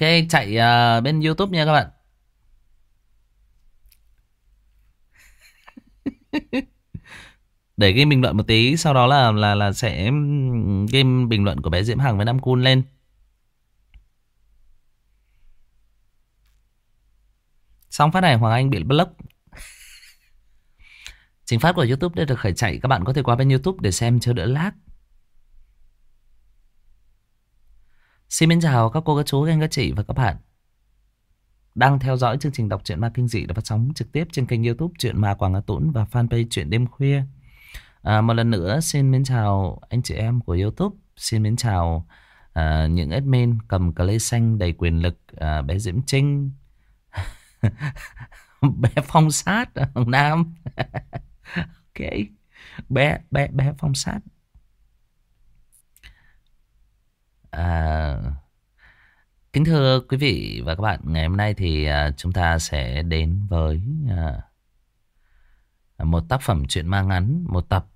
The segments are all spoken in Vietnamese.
Ok, chạy uh, bên YouTube nha các bạn. Để ghi bình luận một tí, sau đó là là là sẽ ghi bình luận của bé Diễm Hằng với Nam Cun lên. Xong phát này Hoàng Anh bị block. Chính phát của YouTube đã được khởi chạy. Các bạn có thể qua bên YouTube để xem cho đỡ lag. Xin mến chào các cô, các chú, các anh, các chị và các bạn đang theo dõi chương trình đọc truyện ma kinh dị được phát sóng trực tiếp trên kênh youtube truyện ma Quảng Ngã Tũng và fanpage truyện đêm khuya. À, một lần nữa xin mến chào anh chị em của youtube, xin mến chào à, những admin cầm cờ lê xanh đầy quyền lực, à, bé Diễm Trinh, bé Phong Sát, Hồng Nam, ok, bé bé bé Phong Sát. À, kính thưa quý vị và các bạn, ngày hôm nay thì à, chúng ta sẽ đến với à, một tác phẩm truyện ma ngắn, một tập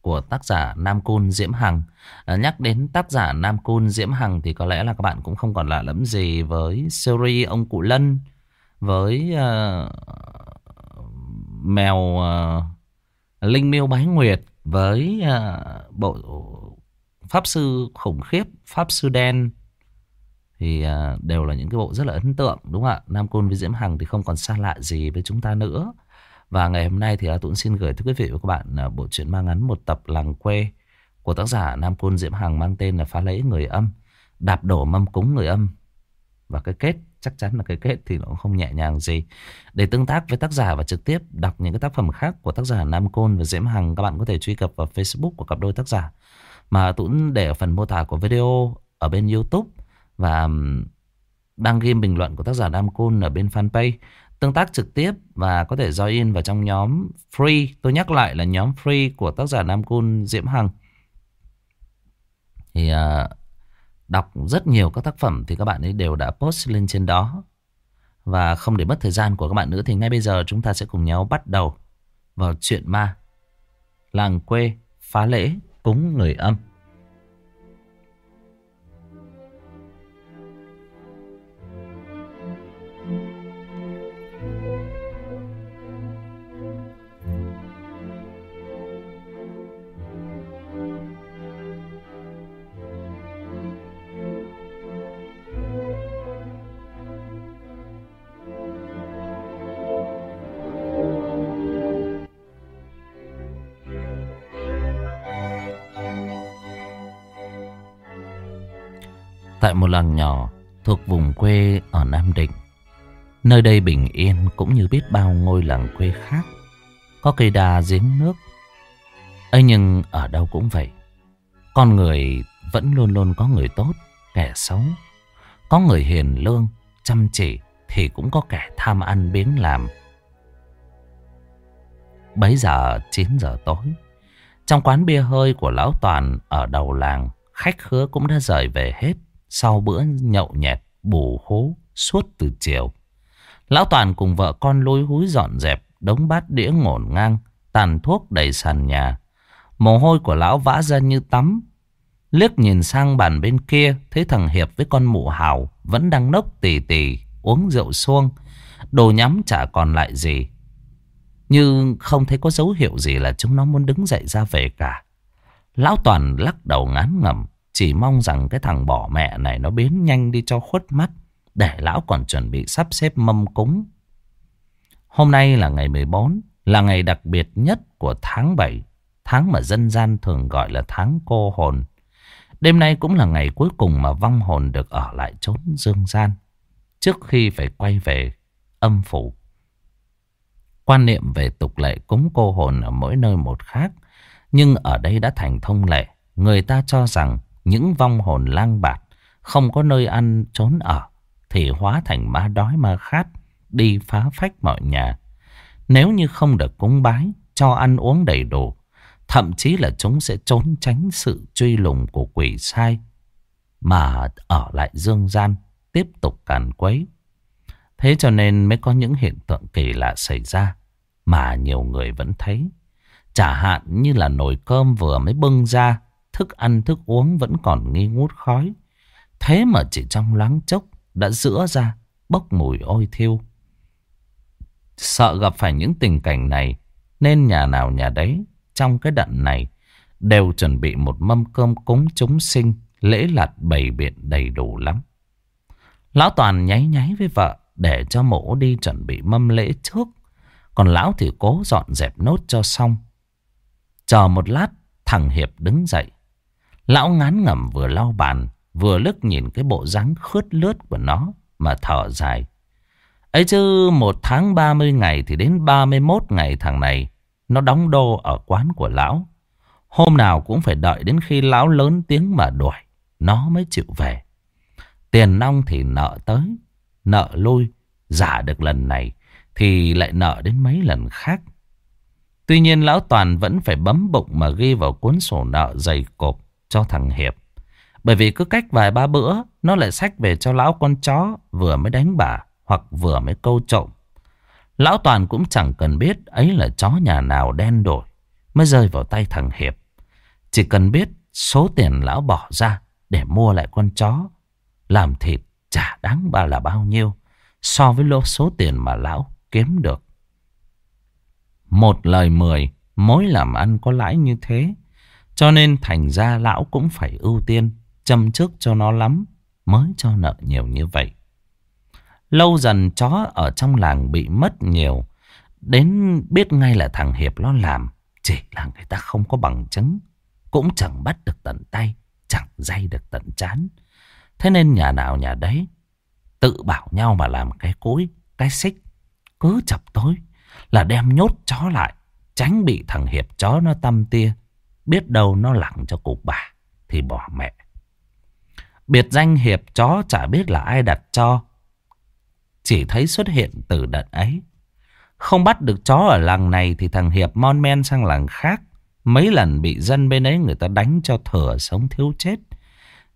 của tác giả Nam Côn Diễm Hằng. À, nhắc đến tác giả Nam Côn Diễm Hằng thì có lẽ là các bạn cũng không còn lạ lẫm gì với series ông cụ Lân, với uh, mèo uh, Linh Miêu Bái Nguyệt, với uh, bộ Pháp Sư Khủng Khiếp, Pháp Sư Đen thì à, đều là những cái bộ rất là ấn tượng đúng không ạ? Nam Côn với Diễm Hằng thì không còn xa lạ gì với chúng ta nữa. Và ngày hôm nay thì A Tuấn xin gửi tới quý vị và các bạn à, bộ truyện mang ngắn một tập làng quê của tác giả Nam Côn Diễm Hằng mang tên là Phá lễ người âm, đạp đổ mâm cúng người âm. Và cái kết chắc chắn là cái kết thì nó cũng không nhẹ nhàng gì. Để tương tác với tác giả và trực tiếp đọc những cái tác phẩm khác của tác giả Nam Côn và Diễm Hằng, các bạn có thể truy cập vào Facebook của cặp đôi tác giả mà Tuấn để ở phần mô tả của video ở bên YouTube và đăng ghi bình luận của tác giả Nam Côn ở bên fanpage tương tác trực tiếp và có thể join vào trong nhóm free. Tôi nhắc lại là nhóm free của tác giả Nam Côn Diễm Hằng. Thì à, đọc rất nhiều các tác phẩm thì các bạn ấy đều đã post lên trên đó. Và không để mất thời gian của các bạn nữa thì ngay bây giờ chúng ta sẽ cùng nhau bắt đầu vào chuyện ma. Làng quê phá lễ cúng người âm. Tại một làng nhỏ thuộc vùng quê ở Nam Định. Nơi đây bình yên cũng như biết bao ngôi làng quê khác. Có cây đa giếng nước. Ấy nhưng ở đâu cũng vậy. Con người vẫn luôn luôn có người tốt, kẻ xấu. Có người hiền lương, chăm chỉ Thì cũng có kẻ tham ăn biếng làm. Bấy giờ 9 giờ tối Trong quán bia hơi của Lão Toàn ở đầu làng Khách khứa cũng đã rời về hết sau bữa nhậu nhẹt bù hố suốt từ chiều. Lão Toàn cùng vợ con lôi húi dọn dẹp đống bát đĩa ngổn ngang, tàn thuốc đầy sàn nhà. Mồ hôi của lão vã ra như tắm. Liếc nhìn sang bàn bên kia, thấy thằng Hiệp với con mụ hào vẫn đang nốc tì tì, uống rượu xuông. Đồ nhắm chả còn lại gì. Nhưng không thấy có dấu hiệu gì là chúng nó muốn đứng dậy ra về cả. Lão Toàn lắc đầu ngán ngẩm. Chỉ mong rằng cái thằng bỏ mẹ này nó biến nhanh đi cho khuất mắt. Để lão còn chuẩn bị sắp xếp mâm cúng. Hôm nay là ngày 14. Là ngày đặc biệt nhất của tháng 7. Tháng mà dân gian thường gọi là tháng cô hồn. Đêm nay cũng là ngày cuối cùng mà vong hồn được ở lại chốn dương gian. Trước khi phải quay về âm phủ. Quan niệm về tục lệ cúng cô hồn ở mỗi nơi một khác. Nhưng ở đây đã thành thông lệ. Người ta cho rằng những vong hồn lang bạt không có nơi ăn trốn ở thì hóa thành ma đói ma khát đi phá phách mọi nhà. Nếu như không được cúng bái, cho ăn uống đầy đủ, thậm chí là chúng sẽ trốn tránh sự truy lùng của quỷ sai mà ở lại dương gian tiếp tục càn quấy. Thế cho nên mới có những hiện tượng kỳ lạ xảy ra mà nhiều người vẫn thấy. Chả hạn như là nồi cơm vừa mới bưng ra thức ăn thức uống vẫn còn nghi ngút khói. Thế mà chỉ trong loáng chốc, đã rửa ra, bốc mùi ôi thiêu. Sợ gặp phải những tình cảnh này, nên nhà nào nhà đấy, trong cái đận này, đều chuẩn bị một mâm cơm cúng chúng sinh, lễ lạt bày biện đầy đủ lắm. Lão Toàn nháy nháy với vợ để cho mổ đi chuẩn bị mâm lễ trước. Còn lão thì cố dọn dẹp nốt cho xong. Chờ một lát, thằng Hiệp đứng dậy. Lão ngán ngẩm vừa lau bàn, vừa lức nhìn cái bộ dáng khướt lướt của nó mà thở dài. Ấy chứ một tháng 30 ngày thì đến 31 ngày thằng này nó đóng đô ở quán của lão. Hôm nào cũng phải đợi đến khi lão lớn tiếng mà đuổi, nó mới chịu về. Tiền nong thì nợ tới, nợ lui, giả được lần này thì lại nợ đến mấy lần khác. Tuy nhiên lão Toàn vẫn phải bấm bụng mà ghi vào cuốn sổ nợ dày cộp cho thằng Hiệp. Bởi vì cứ cách vài ba bữa nó lại xách về cho lão con chó vừa mới đánh bà hoặc vừa mới câu trộm. Lão Toàn cũng chẳng cần biết ấy là chó nhà nào đen đổi mới rơi vào tay thằng Hiệp. Chỉ cần biết số tiền lão bỏ ra để mua lại con chó làm thịt chả đáng ba là bao nhiêu so với lô số tiền mà lão kiếm được. Một lời mười, mối làm ăn có lãi như thế. Cho nên thành ra lão cũng phải ưu tiên, chăm trước cho nó lắm, mới cho nợ nhiều như vậy. Lâu dần chó ở trong làng bị mất nhiều, đến biết ngay là thằng Hiệp nó làm, chỉ là người ta không có bằng chứng, cũng chẳng bắt được tận tay, chẳng dây được tận chán. Thế nên nhà nào nhà đấy tự bảo nhau mà làm cái cối, cái xích, cứ chập tối là đem nhốt chó lại, tránh bị thằng Hiệp chó nó tâm tia, biết đâu nó lặng cho cục bà thì bỏ mẹ. Biệt danh Hiệp chó chả biết là ai đặt cho, chỉ thấy xuất hiện từ đợt ấy. Không bắt được chó ở làng này thì thằng Hiệp mon men sang làng khác. Mấy lần bị dân bên ấy người ta đánh cho thừa sống thiếu chết.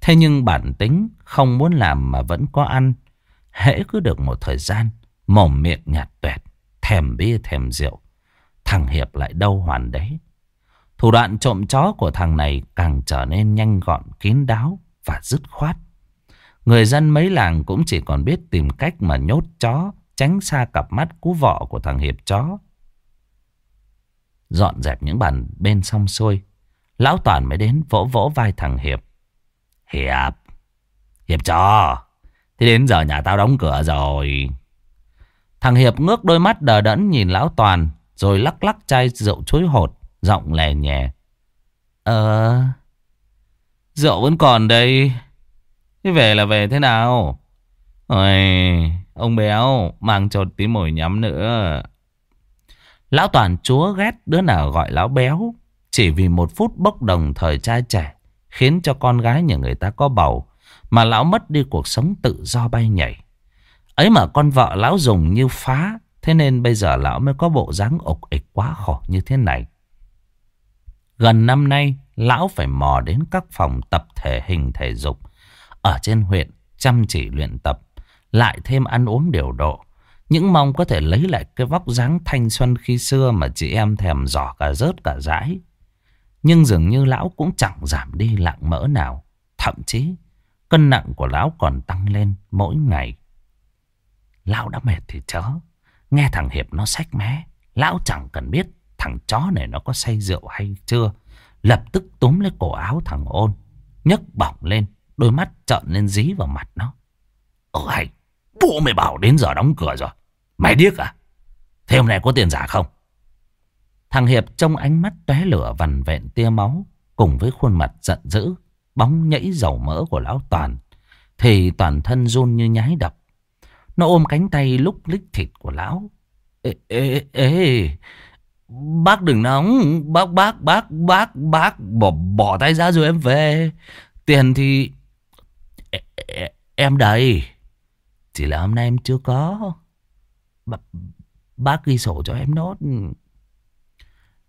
Thế nhưng bản tính không muốn làm mà vẫn có ăn. Hễ cứ được một thời gian, mồm miệng nhạt tuẹt, thèm bia thèm rượu. Thằng Hiệp lại đâu hoàn đấy. Thủ đoạn trộm chó của thằng này càng trở nên nhanh gọn, kín đáo và dứt khoát. Người dân mấy làng cũng chỉ còn biết tìm cách mà nhốt chó, tránh xa cặp mắt cú vọ của thằng Hiệp chó. Dọn dẹp những bàn bên xong xuôi, Lão Toàn mới đến vỗ vỗ vai thằng Hiệp. Hiệp, Hiệp chó, thì đến giờ nhà tao đóng cửa rồi. Thằng Hiệp ngước đôi mắt đờ đẫn nhìn Lão Toàn, rồi lắc lắc chai rượu chuối hột, giọng lè nhẹ. Ờ, rượu vẫn còn đây. Thế về là về thế nào? Ôi, ông béo, mang cho tí mồi nhắm nữa. Lão Toàn chúa ghét đứa nào gọi lão béo. Chỉ vì một phút bốc đồng thời trai trẻ. Khiến cho con gái nhà người ta có bầu. Mà lão mất đi cuộc sống tự do bay nhảy. Ấy mà con vợ lão dùng như phá. Thế nên bây giờ lão mới có bộ dáng ục ịch quá khổ như thế này. Gần năm nay, lão phải mò đến các phòng tập thể hình thể dục ở trên huyện chăm chỉ luyện tập, lại thêm ăn uống điều độ. Những mong có thể lấy lại cái vóc dáng thanh xuân khi xưa mà chị em thèm giỏ cả rớt cả rãi. Nhưng dường như lão cũng chẳng giảm đi lạng mỡ nào. Thậm chí cân nặng của lão còn tăng lên mỗi ngày. Lão đã mệt thì chớ. Nghe thằng Hiệp nó sách mé. Lão chẳng cần biết thằng chó này nó có say rượu hay chưa. Lập tức túm lấy cổ áo thằng ôn. nhấc bỏng lên. Đôi mắt trợn lên dí vào mặt nó. Ờ hay, bố mày bảo đến giờ đóng cửa rồi. Mày điếc à? Thế hôm nay có tiền giả không? Thằng Hiệp trong ánh mắt tóe lửa vằn vẹn tia máu. Cùng với khuôn mặt giận dữ, bóng nhảy dầu mỡ của lão Toàn. Thì toàn thân run như nhái đập. Nó ôm cánh tay lúc lích thịt của lão. Ê, ê, ê, bác đừng nóng, bác, bác, bác, bác, bác, bỏ, bỏ tay ra rồi em về. Tiền thì e, e, Em đầy. Chỉ là hôm nay em chưa có. B Bác ghi sổ cho em nốt.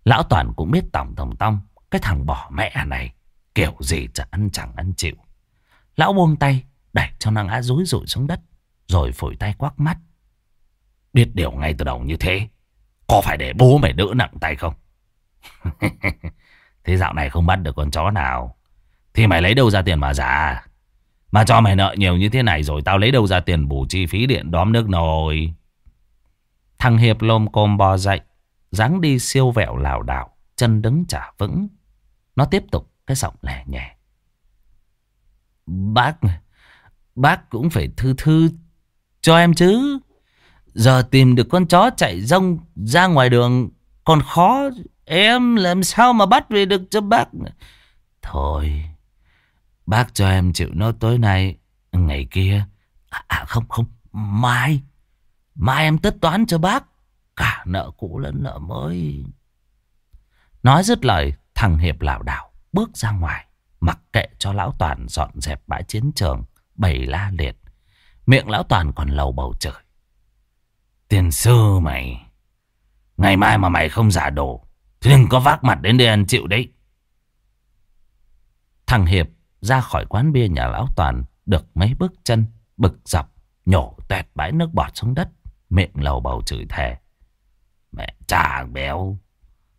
Lão Toàn cũng biết tổng tổng tông Cái thằng bỏ mẹ này. Kiểu gì chả ăn chẳng ăn chịu. Lão buông tay Đẩy cho nó ngã rúi rụi xuống đất Rồi phổi tay quắc mắt. Biết điều ngay từ đầu như thế. Có phải để bố mày đỡ nặng tay không Thế dạo này không bắt được con chó nào Thì mày lấy đâu ra tiền mà giả Mà cho mày nợ nhiều như thế này rồi tao lấy đâu ra tiền bù chi phí điện đóm nước nồi. Thằng Hiệp lôm côm bò dậy. dáng đi siêu vẹo lảo đảo. Chân đứng chả vững. Nó tiếp tục cái giọng lẻ nhẹ. Bác, bác cũng phải thư thư cho em chứ. Giờ tìm được con chó chạy rông ra ngoài đường còn khó. Em làm sao mà bắt về được cho bác. Thôi, bác cho em chịu nó tối nay, ngày kia. À, à không không, mai. Mai em tất toán cho bác. Cả nợ cũ lẫn nợ mới. Nói dứt lời, thằng Hiệp lảo đảo bước ra ngoài. Mặc kệ cho lão Toàn dọn dẹp bãi chiến trường, bầy la liệt. Miệng lão Toàn còn lầu bầu trời. Tiền sư mày, ngày mai mà mày không giả đồ, thì đừng có vác mặt đến đây ăn chịu đấy. Thằng Hiệp ra khỏi quán bia nhà lão Toàn được mấy bước chân, bực dọc, nhổ tuẹt bãi nước bọt xuống đất, miệng lầu bầu chửi thề. Mẹ chà béo,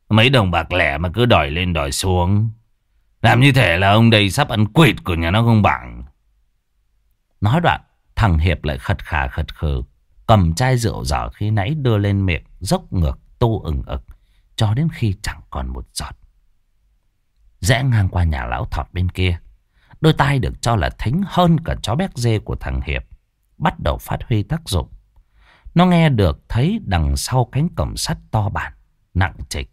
mấy đồng bạc lẻ mà cứ đòi lên đòi xuống. Làm như thể là ông đây sắp ăn quỵt của nhà nó không bằng. Nói đoạn, thằng Hiệp lại khật khà khật khừ. Cầm chai rượu dở khi nãy đưa lên miệng, dốc ngược, tu ừng ực. Cho đến khi chẳng còn một giọt. Rẽ ngang qua nhà lão thọt bên kia. Đôi tai được cho là thính hơn cả chó béc dê của thằng Hiệp. Bắt đầu phát huy tác dụng. Nó nghe được thấy đằng sau cánh cổng sắt to bản, nặng trịch.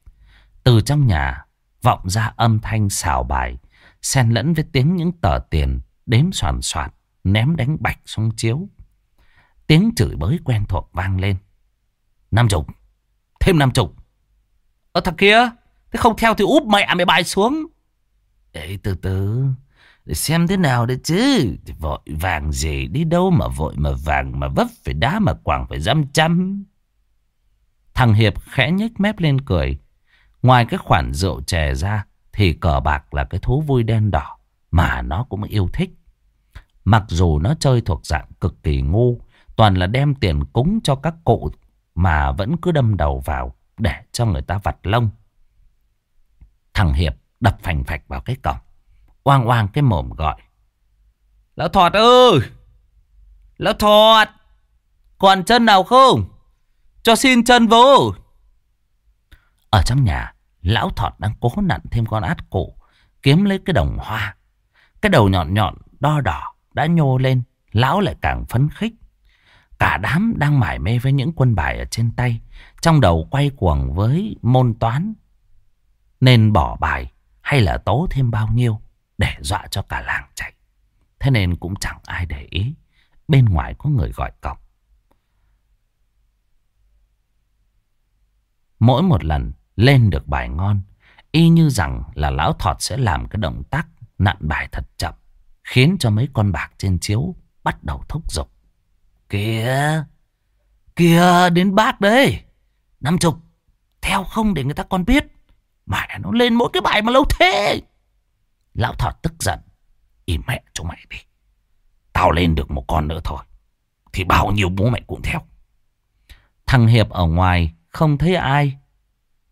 Từ trong nhà vọng ra âm thanh xào bài, xen lẫn với tiếng những tờ tiền đếm soàn soạt, ném đánh bạch xuống chiếu. Tiếng chửi bới quen thuộc vang lên. Năm chục, thêm năm chục. Ơ thằng kia, thế không theo thì úp mẹ mày bài xuống. Ê từ từ, để xem thế nào đấy chứ. Vội vàng gì đi đâu mà vội mà vàng mà vấp phải đá mà quảng phải dăm trăm. Thằng Hiệp khẽ nhếch mép lên cười. Ngoài cái khoản rượu chè ra thì cờ bạc là cái thú vui đen đỏ mà nó cũng yêu thích. Mặc dù nó chơi thuộc dạng cực kỳ ngu, toàn là đem tiền cúng cho các cụ mà vẫn cứ đâm đầu vào để cho người ta vặt lông. Thằng Hiệp đập phành phạch vào cái cổng, oang oang cái mồm gọi. Lão Thọt ơi! Lão Thọt! Còn chân nào không? Cho xin chân vô! Ở trong nhà, lão thọt đang cố nặn thêm con át cổ, kiếm lấy cái đồng hoa. Cái đầu nhọn nhọn, đo đỏ, đã nhô lên, lão lại càng phấn khích. Cả đám đang mải mê với những quân bài ở trên tay, trong đầu quay cuồng với môn toán. Nên bỏ bài hay là tố thêm bao nhiêu để dọa cho cả làng chạy. Thế nên cũng chẳng ai để ý. Bên ngoài có người gọi cọc. Mỗi một lần lên được bài ngon. Y như rằng là lão thọt sẽ làm cái động tác nặn bài thật chậm. Khiến cho mấy con bạc trên chiếu bắt đầu thúc giục. Kìa, kìa đến bác đấy. Năm chục, theo không để người ta còn biết. Mà nó lên mỗi cái bài mà lâu thế. Lão thọt tức giận. Im mẹ cho mày đi. Tao lên được một con nữa thôi. Thì bao nhiêu bố mẹ cũng theo. Thằng Hiệp ở ngoài không thấy ai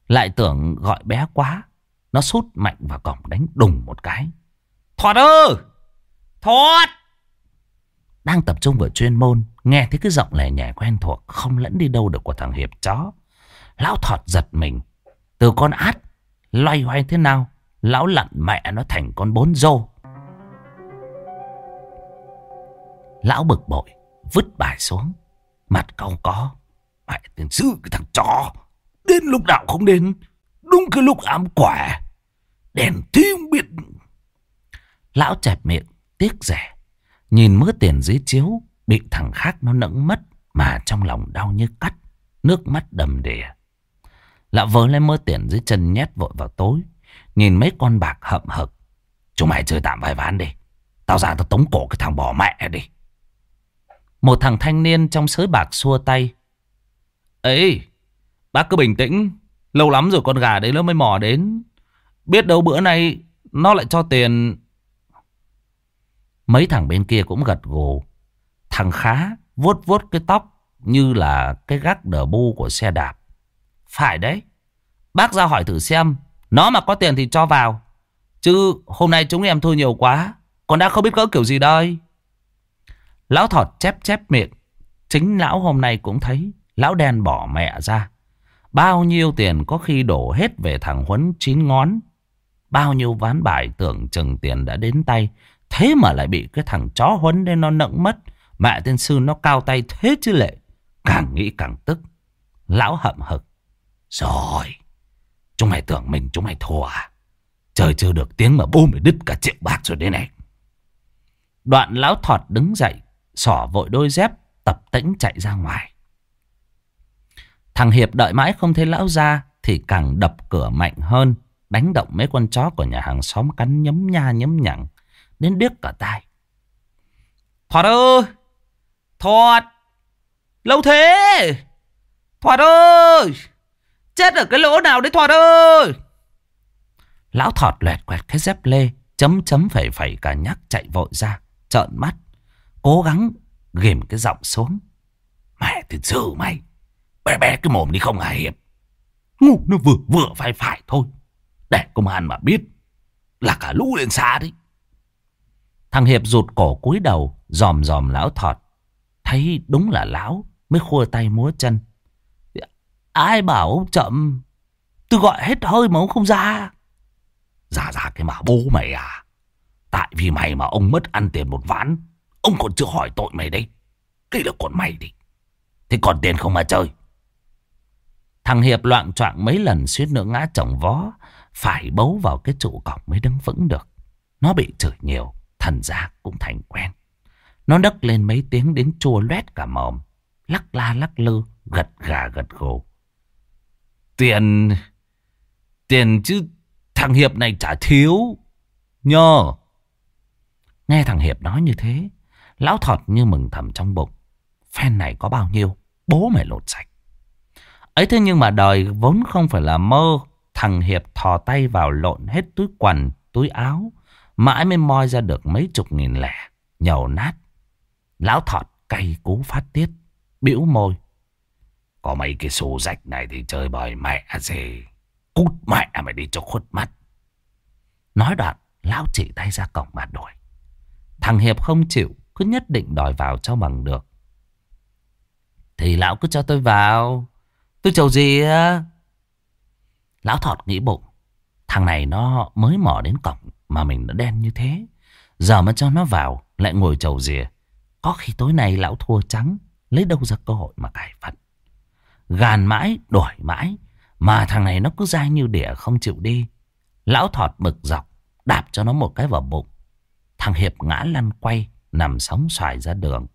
lại tưởng gọi bé quá. Nó sút mạnh vào cổng đánh đùng một cái. thọt ơ thọt đang tập trung vào chuyên môn. Nghe thấy cái giọng lẻ nhẹ quen thuộc. Không lẫn đi đâu được của thằng Hiệp chó. Lão thọt giật mình. Từ con át. Loay hoay thế nào. Lão lặn mẹ nó thành con bốn rô. Lão bực bội. Vứt bài xuống. Mặt cau có. Mẹ tiền sư, cái thằng chó. Đến lúc nào không đến Đúng cái lúc ám quả Đèn thiêu biết Lão chẹp miệng, Tiếc rẻ Nhìn mớ tiền dưới chiếu, Bị thằng khác nó nẫng mất, Mà trong lòng đau như cắt, Nước mắt đầm đìa Lạ vớ lấy mớ tiền dưới chân nhét vội vào tối Nhìn mấy con bạc hậm hực Chúng mày chơi tạm vài ván đi, Tao ra tao tống cổ cái thằng bỏ mẹ đi Một thằng thanh niên trong sới bạc xua tay ấy Bác cứ bình tĩnh. Lâu lắm rồi con gà đấy nó mới mò đến. Biết đâu bữa nay nó lại cho tiền. Mấy thằng bên kia cũng gật gù. Thằng khá vuốt vuốt cái tóc như là cái gác đờ bu của xe đạp. Phải đấy. Bác ra hỏi thử xem. Nó mà có tiền thì cho vào. Chứ hôm nay chúng em thua nhiều quá. Còn đã không biết cỡ kiểu gì đây. Lão thọt chép chép miệng. Chính lão hôm nay cũng thấy lão đen bỏ mẹ ra. Bao nhiêu tiền có khi đổ hết về thằng Huấn chín ngón. Bao nhiêu ván bài tưởng chừng tiền đã đến tay. Thế mà lại bị cái thằng chó Huấn nên nó nặng mất. Mẹ tiên sư nó cao tay thế chứ lệ. Càng nghĩ càng tức. Lão hậm hực. Rồi. Chúng mày tưởng mình chúng mày thua à? Trời chưa được tiếng mà bố mày đứt cả triệu bạc rồi đây này. Đoạn lão thọt đứng dậy. Xỏ vội đôi dép. Tập tĩnh chạy ra ngoài. Thằng Hiệp đợi mãi không thấy lão ra. Thì càng đập cửa mạnh hơn. Đánh động mấy con chó của nhà hàng xóm cắn nhấm nha nhấm nhặng. Đến điếc cả tai. Thoạt ơi! Thoạt! Lâu thế! Thoạt ơi! Chết ở cái lỗ nào đấy Thoạt ơi! Lão Thọt loẹt quẹt cái dép lê, chấm chấm phẩy phẩy cả nhắc chạy vội ra, trợn mắt, cố gắng ghim cái giọng xuống. Mẹ thì sư mày, bé bé cái mồm đi không hài hiệp. Ngu nó vừa vừa phải phải thôi, để công an mà biết là cả lũ lên xa đấy. Thằng Hiệp rụt cổ cúi đầu, dòm dòm lão Thọt. Thấy đúng là lão, mới khua tay múa chân. Ai bảo ông chậm, tôi gọi hết hơi mà ông không ra. Ra ra cái mà bố mày à. Tại vì mày mà ông mất ăn tiền một ván. Ông còn chưa hỏi tội mày đấy. Cái là còn mày đi. Thế còn tiền không mà chơi. Thằng Hiệp loạn choạng mấy lần suýt nữa ngã chồng vó. Phải bấu vào cái trụ cọc mới đứng vững được. Nó bị chửi nhiều. Thần giác cũng thành quen. Nó nấc lên mấy tiếng đến chua loét cả mồm. Lắc la lắc lư. Gật gà gật gù. Tiền... Tiền chứ Thằng Hiệp này chả thiếu. Nhờ. Nghe thằng Hiệp nói như thế. Lão thọt như mừng thầm trong bụng. Phen này có bao nhiêu. Bố mày lột sạch. Ấy thế nhưng mà đời vốn không phải là mơ. Thằng Hiệp thò tay vào lộn hết túi quần, túi áo. Mãi mới moi ra được mấy chục nghìn lẻ. Nhầu nát. Lão thọt cay cú phát tiết. Biểu môi. Có mấy cái xù rách này thì chơi bời mẹ gì. Cút mẹ mày đi cho khuất mắt. Nói đoạn, lão chỉ tay ra cổng mà đuổi. Thằng Hiệp không chịu, cứ nhất định đòi vào cho bằng được. Thì lão cứ cho tôi vào. Tôi chầu gì á? Lão thọt nghĩ bụng. Thằng này nó mới mò đến cổng mà mình đã đen như thế. Giờ mà cho nó vào, lại ngồi chầu rìa. Có khi tối nay lão thua trắng, lấy đâu ra cơ hội mà cải phận. Gàn mãi, đổi mãi, mà thằng này nó cứ dai như đỉa không chịu đi. Lão thọt bực dọc, đạp cho nó một cái vào bụng. Thằng Hiệp ngã lăn quay, nằm sóng xoài ra đường.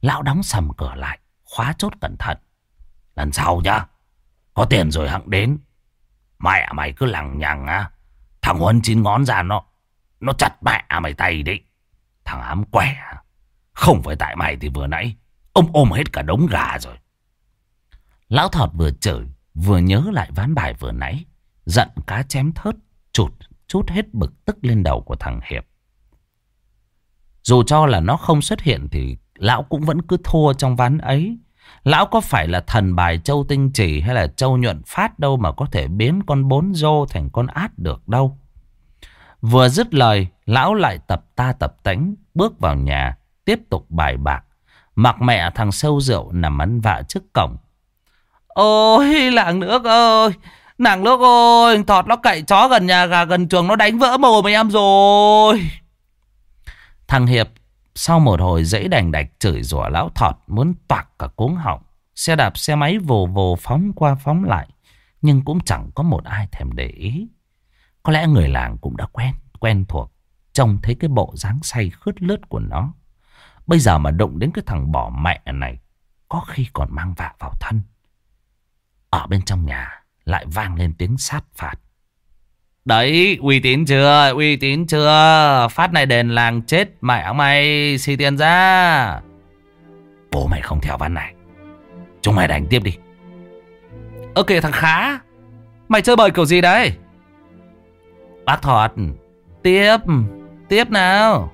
Lão đóng sầm cửa lại, khóa chốt cẩn thận. Lần sau nhá, có tiền rồi hẵng đến. Mẹ mày cứ lằng nhằng á. Thằng Huân chín ngón ra nó, nó chặt mẹ mày tay đi. Thằng ám quẻ, không phải tại mày thì vừa nãy, ông ôm hết cả đống gà rồi. Lão thọt vừa chửi, Vừa nhớ lại ván bài vừa nãy Giận cá chém thớt Chụt chút hết bực tức lên đầu của thằng Hiệp Dù cho là nó không xuất hiện Thì lão cũng vẫn cứ thua trong ván ấy Lão có phải là thần bài châu tinh chỉ Hay là châu nhuận phát đâu Mà có thể biến con bốn rô thành con át được đâu? Vừa dứt lời, Lão lại tập ta tập tánh, Bước vào nhà, Tiếp tục bài bạc. Mặc mẹ thằng sâu rượu nằm ăn vạ trước cổng. Ôi, làng nước ơi! Nàng nước ơi! Thọt nó cậy chó gần nhà gà gần trường, Nó đánh vỡ mồm em rồi! Thằng Hiệp sau một hồi dãy đành đạch chửi rủa lão thọt Muốn toạc cả cuống họng, Xe đạp, xe máy vồ vồ phóng qua phóng lại, Nhưng cũng chẳng có một ai thèm để ý. Có lẽ người làng cũng đã quen Quen thuộc, Trông thấy cái bộ dáng say khướt lướt của nó. Bây giờ mà đụng đến cái thằng bỏ mẹ này, Có khi còn mang vạ vào thân. Ở bên trong nhà, lại vang lên tiếng sát phạt. Đấy, uy tín chưa, uy tín chưa? Phát này đền làng chết mẹ mày, xì tiền ra. Bố mày không theo văn này. Chúng mày đánh tiếp đi. Ơ kìa thằng Khá, mày chơi bời kiểu gì đấy? Bác Thọt, tiếp, tiếp nào.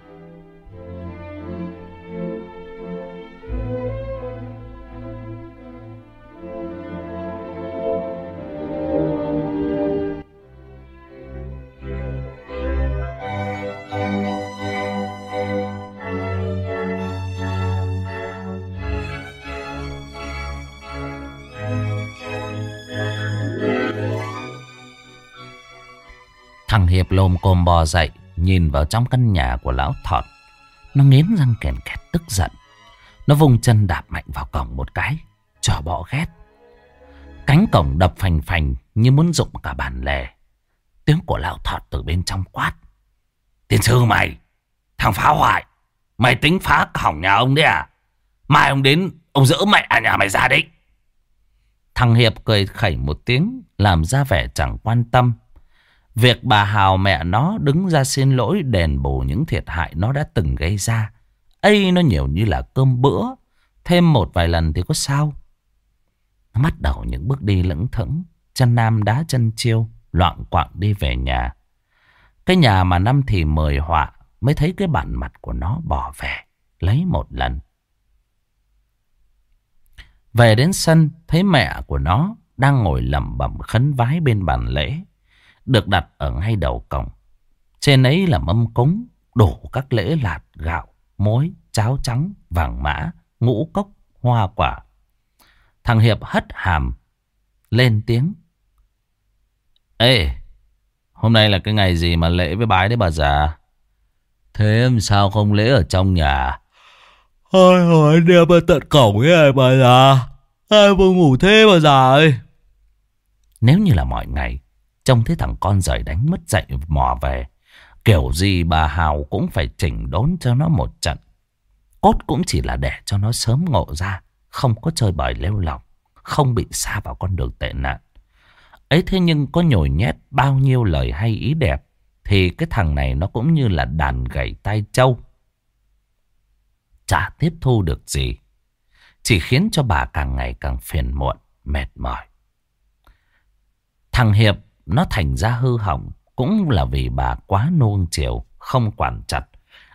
Thằng Hiệp lồm cồm bò dậy, Nhìn vào trong căn nhà của lão thọt. Nó nghiến răng kèn kẹt tức giận. Nó vùng chân đạp mạnh vào cổng một cái Cho bỏ ghét. Cánh cổng đập phành phành Như muốn rụng cả bàn lề. Tiếng của lão thọt từ bên trong quát. Tiên sư mày, Thằng phá hoại, Mày tính phá hỏng nhà ông đấy à? Mai ông đến, Ông dỡ mẹ à nhà mày ra đấy. Thằng Hiệp cười khẩy một tiếng, Làm ra vẻ chẳng quan tâm. Việc bà Hào mẹ nó đứng ra xin lỗi đền bù những thiệt hại nó đã từng gây ra. ấy, nó nhiều như là cơm bữa. Thêm một vài lần thì có sao. Nó bắt đầu những bước đi lững thững. Chân nam đá chân chiêu. Loạn quạng đi về nhà. Cái nhà mà năm thì mời họa. Mới thấy cái bản mặt của nó bỏ về. Lấy một lần. Về đến sân. Thấy mẹ của nó đang ngồi lẩm bẩm khấn vái bên bàn lễ được đặt ở ngay đầu cổng. Trên ấy là mâm cúng, đổ các lễ lạt, gạo, muối, cháo trắng, vàng mã, ngũ cốc, hoa quả. Thằng Hiệp hất hàm, lên tiếng. Ê, hôm nay là cái ngày gì mà lễ với bái đấy bà già? Thế sao không lễ ở trong nhà? Ôi hỏi đem ở tận cổng ấy à, bà già. Ai vừa ngủ thế bà già ơi. Nếu như là mọi ngày, Trông thấy thằng con rời đánh mất dậy mò về. Kiểu gì bà Hào cũng phải chỉnh đốn cho nó một trận. Cốt cũng chỉ là để cho nó sớm ngộ ra. Không có chơi bời lêu lỏng. Không bị xa vào con đường tệ nạn. Ấy thế nhưng có nhồi nhét bao nhiêu lời hay ý đẹp. Thì cái thằng này nó cũng như là đàn gảy tay trâu. Chả tiếp thu được gì. Chỉ khiến cho bà càng ngày càng phiền muộn, mệt mỏi. Thằng Hiệp nó thành ra hư hỏng cũng là vì bà quá nuông chiều, không quản chặt.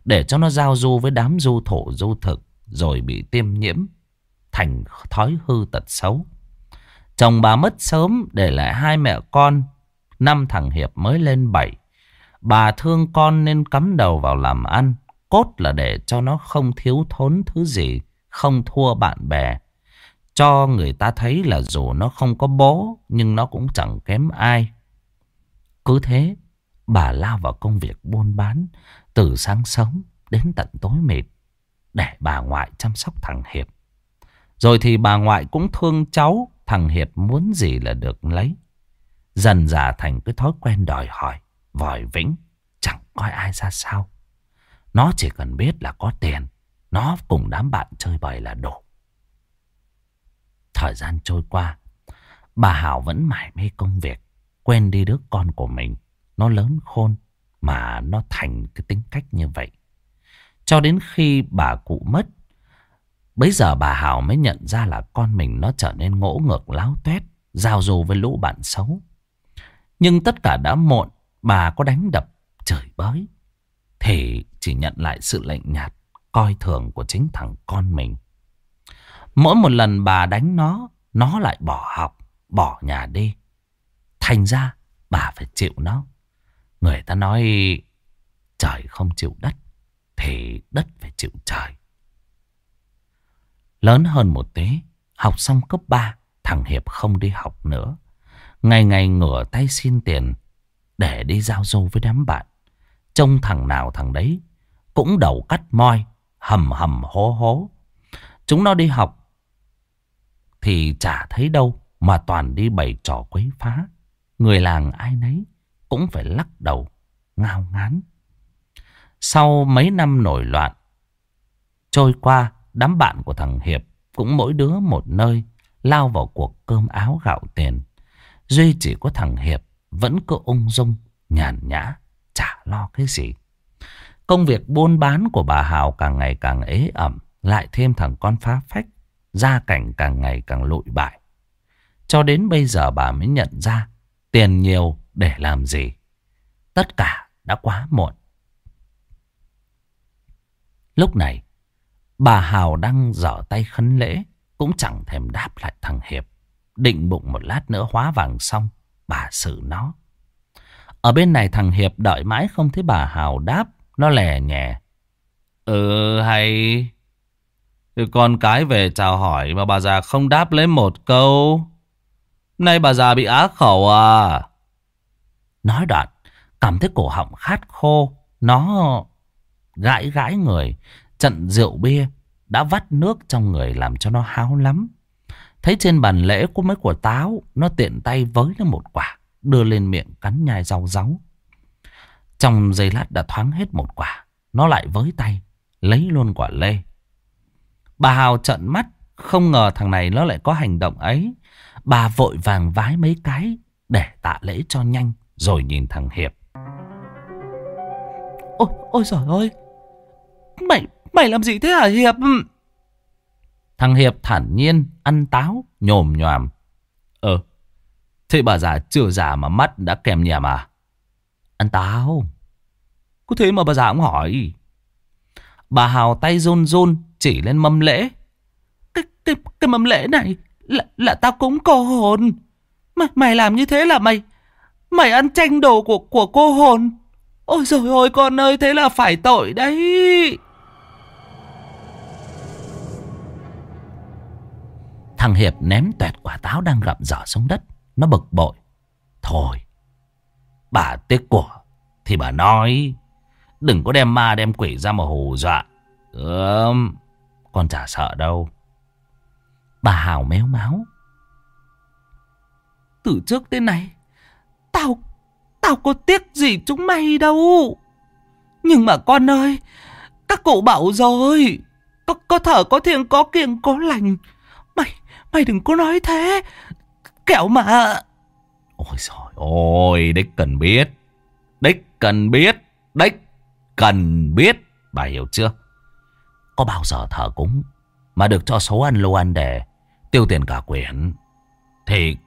Để cho nó giao du với đám du thổ du thực rồi bị tiêm nhiễm thành thói hư tật xấu. Chồng bà mất sớm để lại hai mẹ con, năm thằng Hiệp mới lên bảy. Bà thương con nên cắm đầu vào làm ăn, cốt là để cho nó không thiếu thốn thứ gì, không thua bạn bè. Cho người ta thấy là dù nó không có bố, nhưng nó cũng chẳng kém ai. Cứ thế, bà lao vào công việc buôn bán từ sáng sớm đến tận tối mịt để bà ngoại chăm sóc thằng Hiệp. Rồi thì bà ngoại cũng thương cháu, thằng Hiệp muốn gì là được lấy. Dần dà thành cái thói quen đòi hỏi, vòi vĩnh, chẳng coi ai ra sao. Nó chỉ cần biết là có tiền, nó cùng đám bạn chơi bời là đủ. Thời gian trôi qua, bà Hảo vẫn mải mê công việc quen đi đứa con của mình. Nó lớn khôn mà nó thành cái tính cách như vậy. Cho đến khi bà cụ mất, bấy giờ bà Hảo mới nhận ra là con mình nó trở nên ngỗ ngược láo tuét, giao du với lũ bạn xấu. Nhưng tất cả đã muộn, bà có đánh đập, trời bới, thì chỉ nhận lại sự lạnh nhạt, coi thường của chính thằng con mình. Mỗi một lần bà đánh nó, nó lại bỏ học, bỏ nhà đi. Thành ra bà phải chịu nó. Người ta nói trời không chịu đất thì đất phải chịu trời. Lớn hơn một tí, học xong cấp 3, thằng Hiệp không đi học nữa. Ngày ngày ngửa tay xin tiền để đi giao du với đám bạn. Trông thằng nào thằng đấy cũng đầu cắt moi, hầm hầm hố hố. Chúng nó đi học thì chả thấy đâu mà toàn đi bày trò quấy phá. Người làng ai nấy cũng phải lắc đầu, ngao ngán. Sau mấy năm nổi loạn, trôi qua, đám bạn của thằng Hiệp cũng mỗi đứa một nơi lao vào cuộc cơm áo gạo tiền. Duy chỉ có thằng Hiệp vẫn cứ ung dung, nhàn nhã, chả lo cái gì. Công việc buôn bán của bà Hào càng ngày càng ế ẩm, lại thêm thằng con phá phách, gia cảnh càng ngày càng lụi bại. Cho đến bây giờ bà mới nhận ra Tiền nhiều để làm gì? Tất cả đã quá muộn. Lúc này, bà Hào đang dở tay khấn lễ, cũng chẳng thèm đáp lại thằng Hiệp. Định bụng một lát nữa hóa vàng xong, bà xử nó. Ở bên này thằng Hiệp đợi mãi không thấy bà Hào đáp, nó lè nhẹ. Ừ hay... Con cái về chào hỏi mà bà già không đáp lấy một câu. Nay bà già bị á khẩu à? Nói đoạn, Cảm thấy cổ họng khát khô. Nó gãi gãi người. Trận rượu bia đã vắt nước trong người làm cho nó háo lắm. Thấy trên bàn lễ có mấy quả táo. Nó tiện tay với nó một quả. Đưa lên miệng cắn nhai rau ráu. Trong giây lát đã thoáng hết một quả. Nó lại với tay. Lấy luôn quả lê. Bà Hào trận mắt. Không ngờ thằng này nó lại có hành động ấy. Bà vội vàng vái mấy cái. Để tạ lễ cho nhanh. Rồi nhìn thằng Hiệp. Ôi, ôi giời ơi. Mày, mày làm gì thế hả Hiệp? Thằng Hiệp thản nhiên, ăn táo, nhồm nhòm. Ờ, thế bà già chưa già mà mắt đã kèm nhèm à? Ăn táo. Có thế mà bà già cũng hỏi. Bà Hào tay run run chỉ lên mâm lễ. Cái, cái, cái mâm lễ này là, là tao cúng cô hồn. Mày, mày làm như thế là mày... Mày ăn tranh đồ của, của cô hồn. Ôi rồi ôi con ơi thế là phải tội đấy. Thằng Hiệp ném tuẹt quả táo đang gặm dở xuống đất. Nó bực bội. Thôi, bà tiếc của thì bà nói. Đừng có đem ma đem quỷ ra mà hù dọa. Ừ, con chả sợ đâu. Bà Hào méo máu. Từ trước đến nay, tao, tao có tiếc gì chúng mày đâu. Nhưng mà con ơi, các cụ bảo rồi, có, có thở có thiêng có kiêng có lành. Mày, mày đừng có nói thế, kẻo mà... Ôi trời ôi, đích cần biết. Đích cần biết. Đích cần biết. Bà hiểu chưa? Có bao giờ thờ cúng mà được cho số ăn lô ăn để tiêu tiền cả quyển. Thì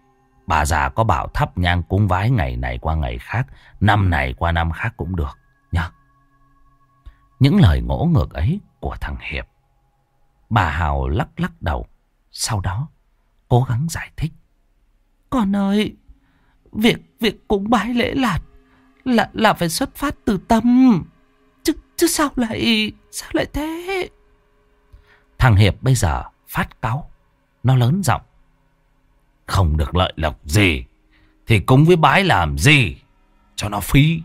bà già có bảo thắp nhang cúng vái ngày này qua ngày khác, năm này qua năm khác cũng được nhá. Những lời ngỗ ngược ấy của thằng Hiệp. Bà Hào lắc lắc đầu. Sau đó cố gắng giải thích. Con ơi, việc việc cúng bái lễ lạt là là phải xuất phát từ tâm. Chứ chứ sao lại sao lại thế? Thằng Hiệp bây giờ phát cáu. Nó lớn giọng. Không được lợi lộc gì. Thì cúng với bái làm gì. Cho nó phí.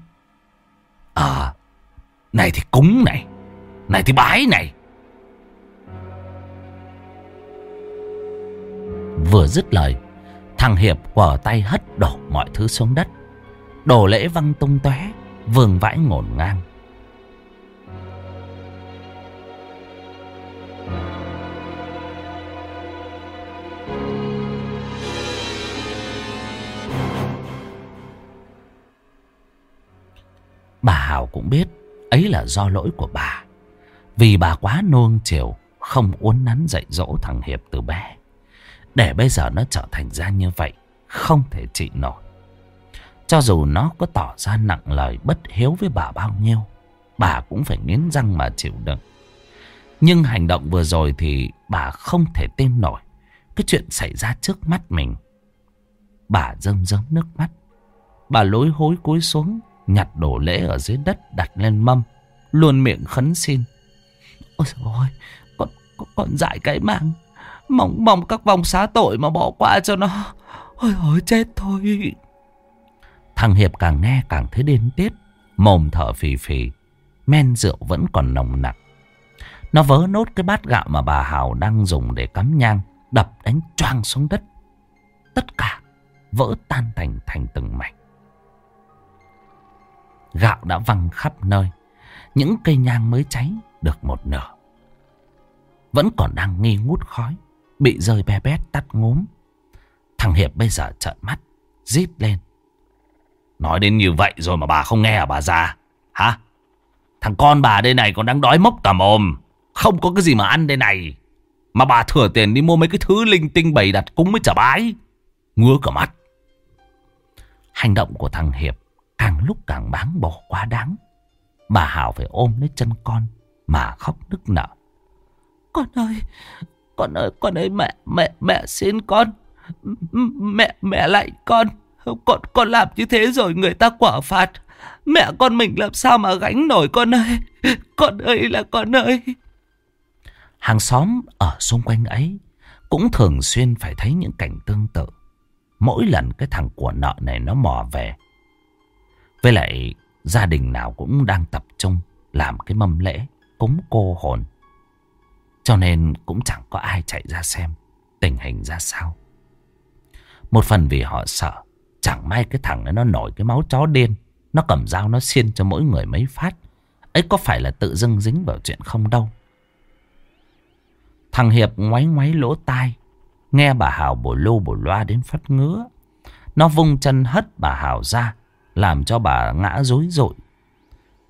À. Này thì cúng này. Này thì bái này. Vừa dứt lời. Thằng Hiệp quở tay hất đổ mọi thứ xuống đất. Đồ lễ văng tung tóe, Vương vãi ngổn ngang Bà Hào cũng biết ấy là do lỗi của bà. Vì bà quá nuông chiều, không uốn nắn dạy dỗ thằng Hiệp từ bé. Để bây giờ nó trở thành ra như vậy, không thể trị nổi. Cho dù nó có tỏ ra nặng lời bất hiếu với bà bao nhiêu, bà cũng phải nghiến răng mà chịu đựng. Nhưng hành động vừa rồi thì bà không thể tin nổi cái chuyện xảy ra trước mắt mình. Bà rơm rớm nước mắt. Bà lối hối cúi xuống nhặt đổ lễ ở dưới đất đặt lên mâm, luôn miệng khấn xin. Ôi trời ơi, con, con, con dại cái mạng. Mong mong các vòng xá tội mà bỏ qua cho nó. Ôi ôi chết thôi. Thằng Hiệp càng nghe càng thấy điên tiết, mồm thở phì phì, men rượu vẫn còn nồng nặc. Nó vớ nốt cái bát gạo mà bà Hào đang dùng để cắm nhang, đập đánh choang xuống đất. Tất cả vỡ tan thành thành từng mảnh. Gạo đã văng khắp nơi. Những cây nhang mới cháy được một nửa. Vẫn còn đang nghi ngút khói. Bị rơi be bét tắt ngốm. Thằng Hiệp bây giờ trợn mắt. Díp lên. Nói đến như vậy rồi mà bà không nghe à bà già. Hả? Thằng con bà đây này còn đang đói mốc cả mồm. Không có cái gì mà ăn đây này. Mà bà thừa tiền đi mua mấy cái thứ linh tinh bày đặt cúng mới trả bái. Ngứa cả mắt. Hành động của thằng Hiệp càng lúc càng báng bổ quá đáng. Bà Hảo phải ôm lấy chân con mà khóc nức nở. Con ơi, con ơi, con ơi mẹ, mẹ, mẹ xin con. Mẹ, mẹ lại con. Con, con làm như thế rồi người ta quả phạt. Mẹ con mình làm sao mà gánh nổi con ơi. Con ơi là con ơi. Hàng xóm ở xung quanh ấy cũng thường xuyên phải thấy những cảnh tương tự. Mỗi lần cái thằng của nợ này nó mò về. Với lại gia đình nào cũng đang tập trung làm cái mâm lễ cúng cô hồn. Cho nên cũng chẳng có ai chạy ra xem tình hình ra sao. Một phần vì họ sợ, Chẳng may cái thằng ấy nó nổi cái máu chó điên, Nó cầm dao nó xiên cho mỗi người mấy phát ấy có phải là tự dưng dính vào chuyện không đâu Thằng Hiệp ngoáy ngoáy lỗ tai, Nghe bà Hào bổ lô bổ loa đến phát ngứa Nó vung chân hất bà Hào ra làm cho bà ngã rối rội.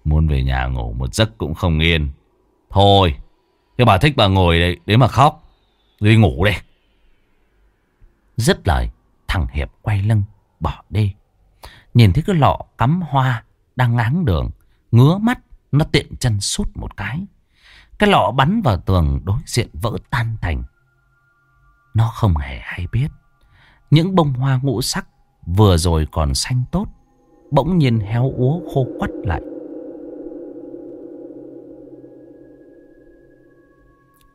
Muốn về nhà ngủ một giấc cũng không yên. Thôi Cái bà thích bà ngồi đây đến mà khóc. Đi ngủ đi. Dứt lời, Thằng Hiệp quay lưng, bỏ đi. Nhìn thấy cái lọ cắm hoa Đang ngáng đường, Ngứa mắt, Nó tiện chân sút một cái. Cái lọ bắn vào tường đối diện vỡ tan thành. Nó không hề hay biết. Những bông hoa ngũ sắc Vừa rồi còn xanh tốt Bỗng nhiên héo úa khô quắt lại.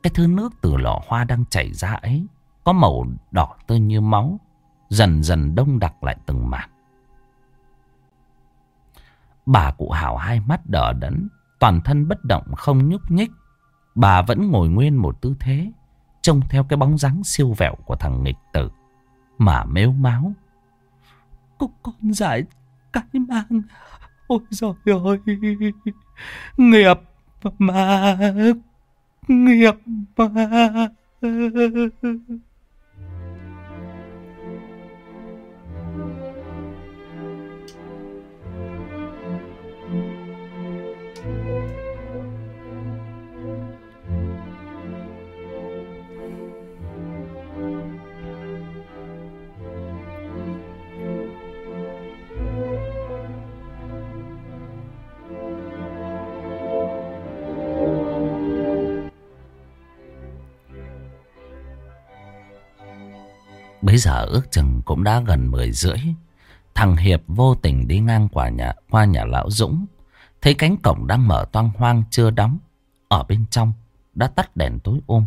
Cái thứ nước từ lọ hoa đang chảy ra ấy Có màu đỏ tươi như máu, Dần dần đông đặc lại từng mảng. Bà cụ Hảo hai mắt đỏ đẫn, Toàn thân bất động không nhúc nhích. Bà vẫn ngồi nguyên một tư thế, Trông theo cái bóng dáng siêu vẹo của thằng nghịch tử, Mà mếu máu. Cô con dại cái mang. Ôi giời ơi. Nghiệp mà. Nghiệp mà. Bây giờ ước chừng cũng đã gần 10 rưỡi. Thằng Hiệp vô tình đi ngang qua nhà, qua nhà lão Dũng. Thấy cánh cổng đang mở toang hoang chưa đóng. Ở bên trong đã tắt đèn tối ôm.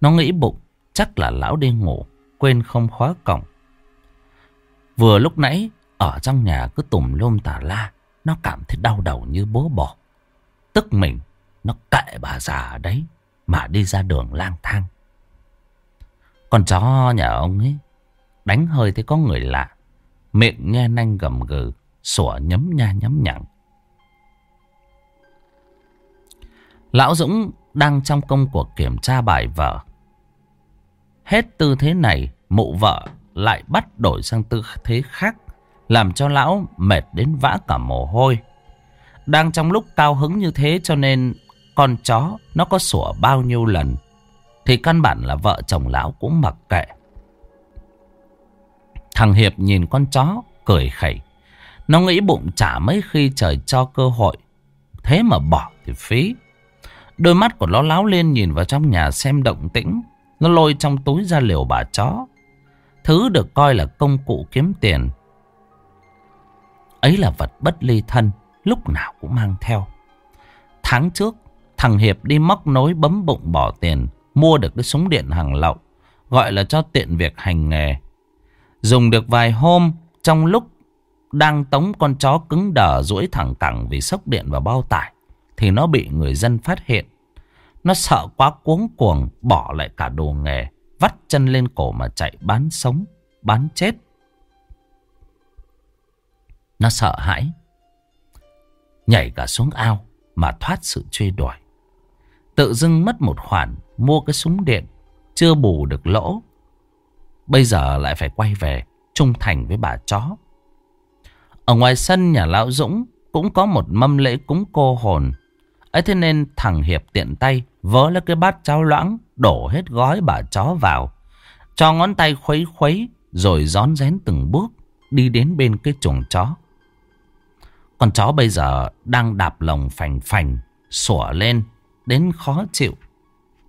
Nó nghĩ bụng chắc là lão đi ngủ. Quên không khóa cổng. Vừa lúc nãy ở trong nhà cứ tùm lum tà la. Nó cảm thấy đau đầu như bố bỏ. Tức mình nó kệ bà già đấy mà đi ra đường lang thang. Con chó nhà ông ấy đánh hơi thấy có người lạ. Miệng nghe nanh gầm gừ, sủa nhấm nha nhấm nhặng. Lão Dũng đang trong công cuộc kiểm tra bài vở. Hết tư thế này, mụ vợ lại bắt đổi sang tư thế khác, làm cho lão mệt đến vã cả mồ hôi. Đang trong lúc cao hứng như thế cho nên con chó nó có sủa bao nhiêu lần thì căn bản là vợ chồng lão cũng mặc kệ. Thằng Hiệp nhìn con chó, Cười khẩy. Nó nghĩ bụng chả mấy khi trời cho cơ hội. Thế mà bỏ thì phí. Đôi mắt của nó láo lên nhìn vào trong nhà xem động tĩnh. Nó lôi trong túi ra liều bà chó. Thứ được coi là công cụ kiếm tiền. Ấy là vật bất ly thân, Lúc nào cũng mang theo. Tháng trước, Thằng Hiệp đi móc nối bấm bụng bỏ tiền. Mua được cái súng điện hàng lậu, Gọi là cho tiện việc hành nghề. Dùng được vài hôm, Trong lúc đang tống con chó cứng đờ duỗi thẳng cẳng vì sốc điện vào bao tải, Thì nó bị người dân phát hiện. Nó sợ quá cuống cuồng, Bỏ lại cả đồ nghề, Vắt chân lên cổ mà chạy bán sống, Bán chết. Nó sợ hãi, Nhảy cả xuống ao Mà thoát sự truy đuổi. Tự dưng mất một khoản mua cái súng điện, chưa bù được lỗ. Bây giờ lại phải quay về trung thành với bà chó. Ở ngoài sân nhà Lão Dũng cũng có một mâm lễ cúng cô hồn. ấy thế nên thằng Hiệp tiện tay vớ lấy cái bát cháo loãng, đổ hết gói bà chó vào. Cho ngón tay khuấy khuấy, rồi rón rén từng bước đi đến bên cái chuồng chó. Con chó bây giờ đang đạp lồng phành phành, sủa lên, đến khó chịu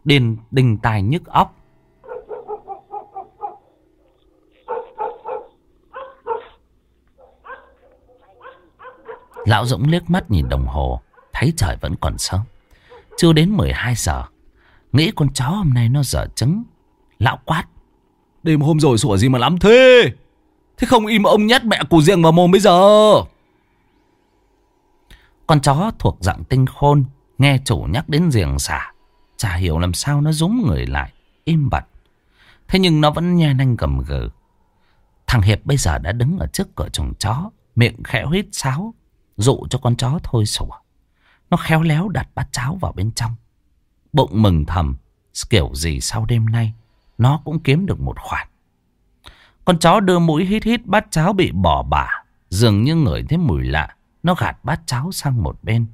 điên đinh tai nhức óc. Lão Dũng liếc mắt nhìn đồng hồ, thấy trời vẫn còn sớm. Chưa đến 12 giờ, nghĩ con chó hôm nay nó dở trứng. Lão quát. Đêm hôm rồi sủa gì mà lắm thế? Thế không im ông nhét mẹ của riêng vào mồm bây giờ. Con chó thuộc dạng tinh khôn, nghe chủ nhắc đến giềng xả. Chả hiểu làm sao nó rúng người lại, im bặt. Thế nhưng nó vẫn nhe nanh gầm gừ. Thằng Hiệp bây giờ đã đứng ở trước cửa chuồng chó, miệng khẽ huyết sáo, dụ cho con chó thôi sủa. Nó khéo léo đặt bát cháo vào bên trong. Bụng mừng thầm, kiểu gì sau đêm nay, nó cũng kiếm được một khoản. Con chó đưa mũi hít hít bát cháo bị bỏ bả, dường như ngửi thấy mùi lạ. Nó gạt bát cháo sang một bên.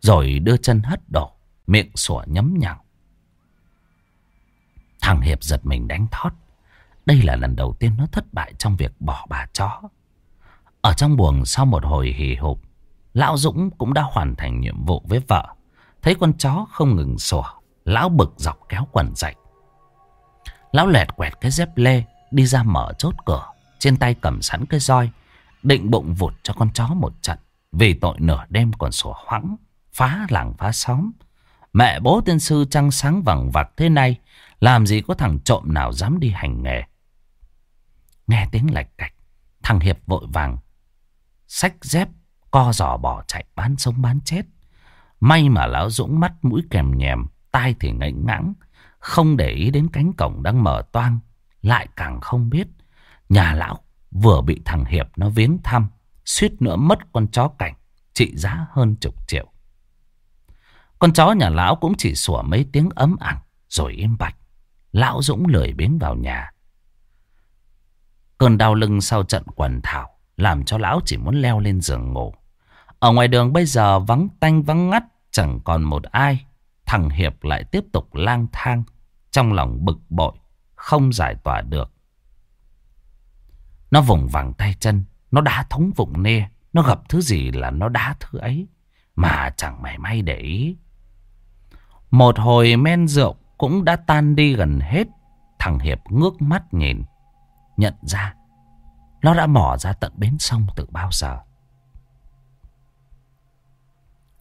Rồi đưa chân hất đổ, miệng sủa nhấm nhằng. Thằng Hiệp giật mình đánh thót. Đây là lần đầu tiên nó thất bại trong việc bỏ bà chó. Ở trong buồng sau một hồi hì hụp Lão Dũng cũng đã hoàn thành nhiệm vụ với vợ. Thấy con chó không ngừng sủa, Lão bực dọc kéo quần dậy. Lão lẹt quẹt cái dép lê, đi ra mở chốt cửa. Trên tay cầm sẵn cái roi, định bụng vụt cho con chó một trận. Vì tội nửa đêm còn sủa hoãng, phá làng phá xóm. Mẹ bố tiên sư trăng sáng vằng vặc thế này, làm gì có thằng trộm nào dám đi hành nghề. Nghe tiếng lạch cạch, thằng Hiệp vội vàng, xách dép, co giò bỏ chạy bán sống bán chết. May mà lão Dũng mắt mũi kèm nhèm, tai thì ngậy ngãng, không để ý đến cánh cổng đang mở toang, lại càng không biết. Nhà lão vừa bị thằng Hiệp nó viếng thăm, suýt nữa mất con chó cảnh, trị giá hơn chục triệu. Con chó nhà lão cũng chỉ sủa mấy tiếng ấm ẳng, rồi im bạch. Lão Dũng lười biếng vào nhà. Cơn đau lưng sau trận quần thảo làm cho lão chỉ muốn leo lên giường ngủ. Ở ngoài đường bây giờ vắng tanh vắng ngắt, chẳng còn một ai. Thằng Hiệp lại tiếp tục lang thang, trong lòng bực bội, không giải tỏa được. Nó vùng vằng tay chân, nó đá thống vụng nê, nó gặp thứ gì là nó đá thứ ấy, mà chẳng mảy may để ý. Một hồi men rượu cũng đã tan đi gần hết. Thằng Hiệp ngước mắt nhìn. Nhận ra. Nó đã mỏ ra tận bến sông từ bao giờ.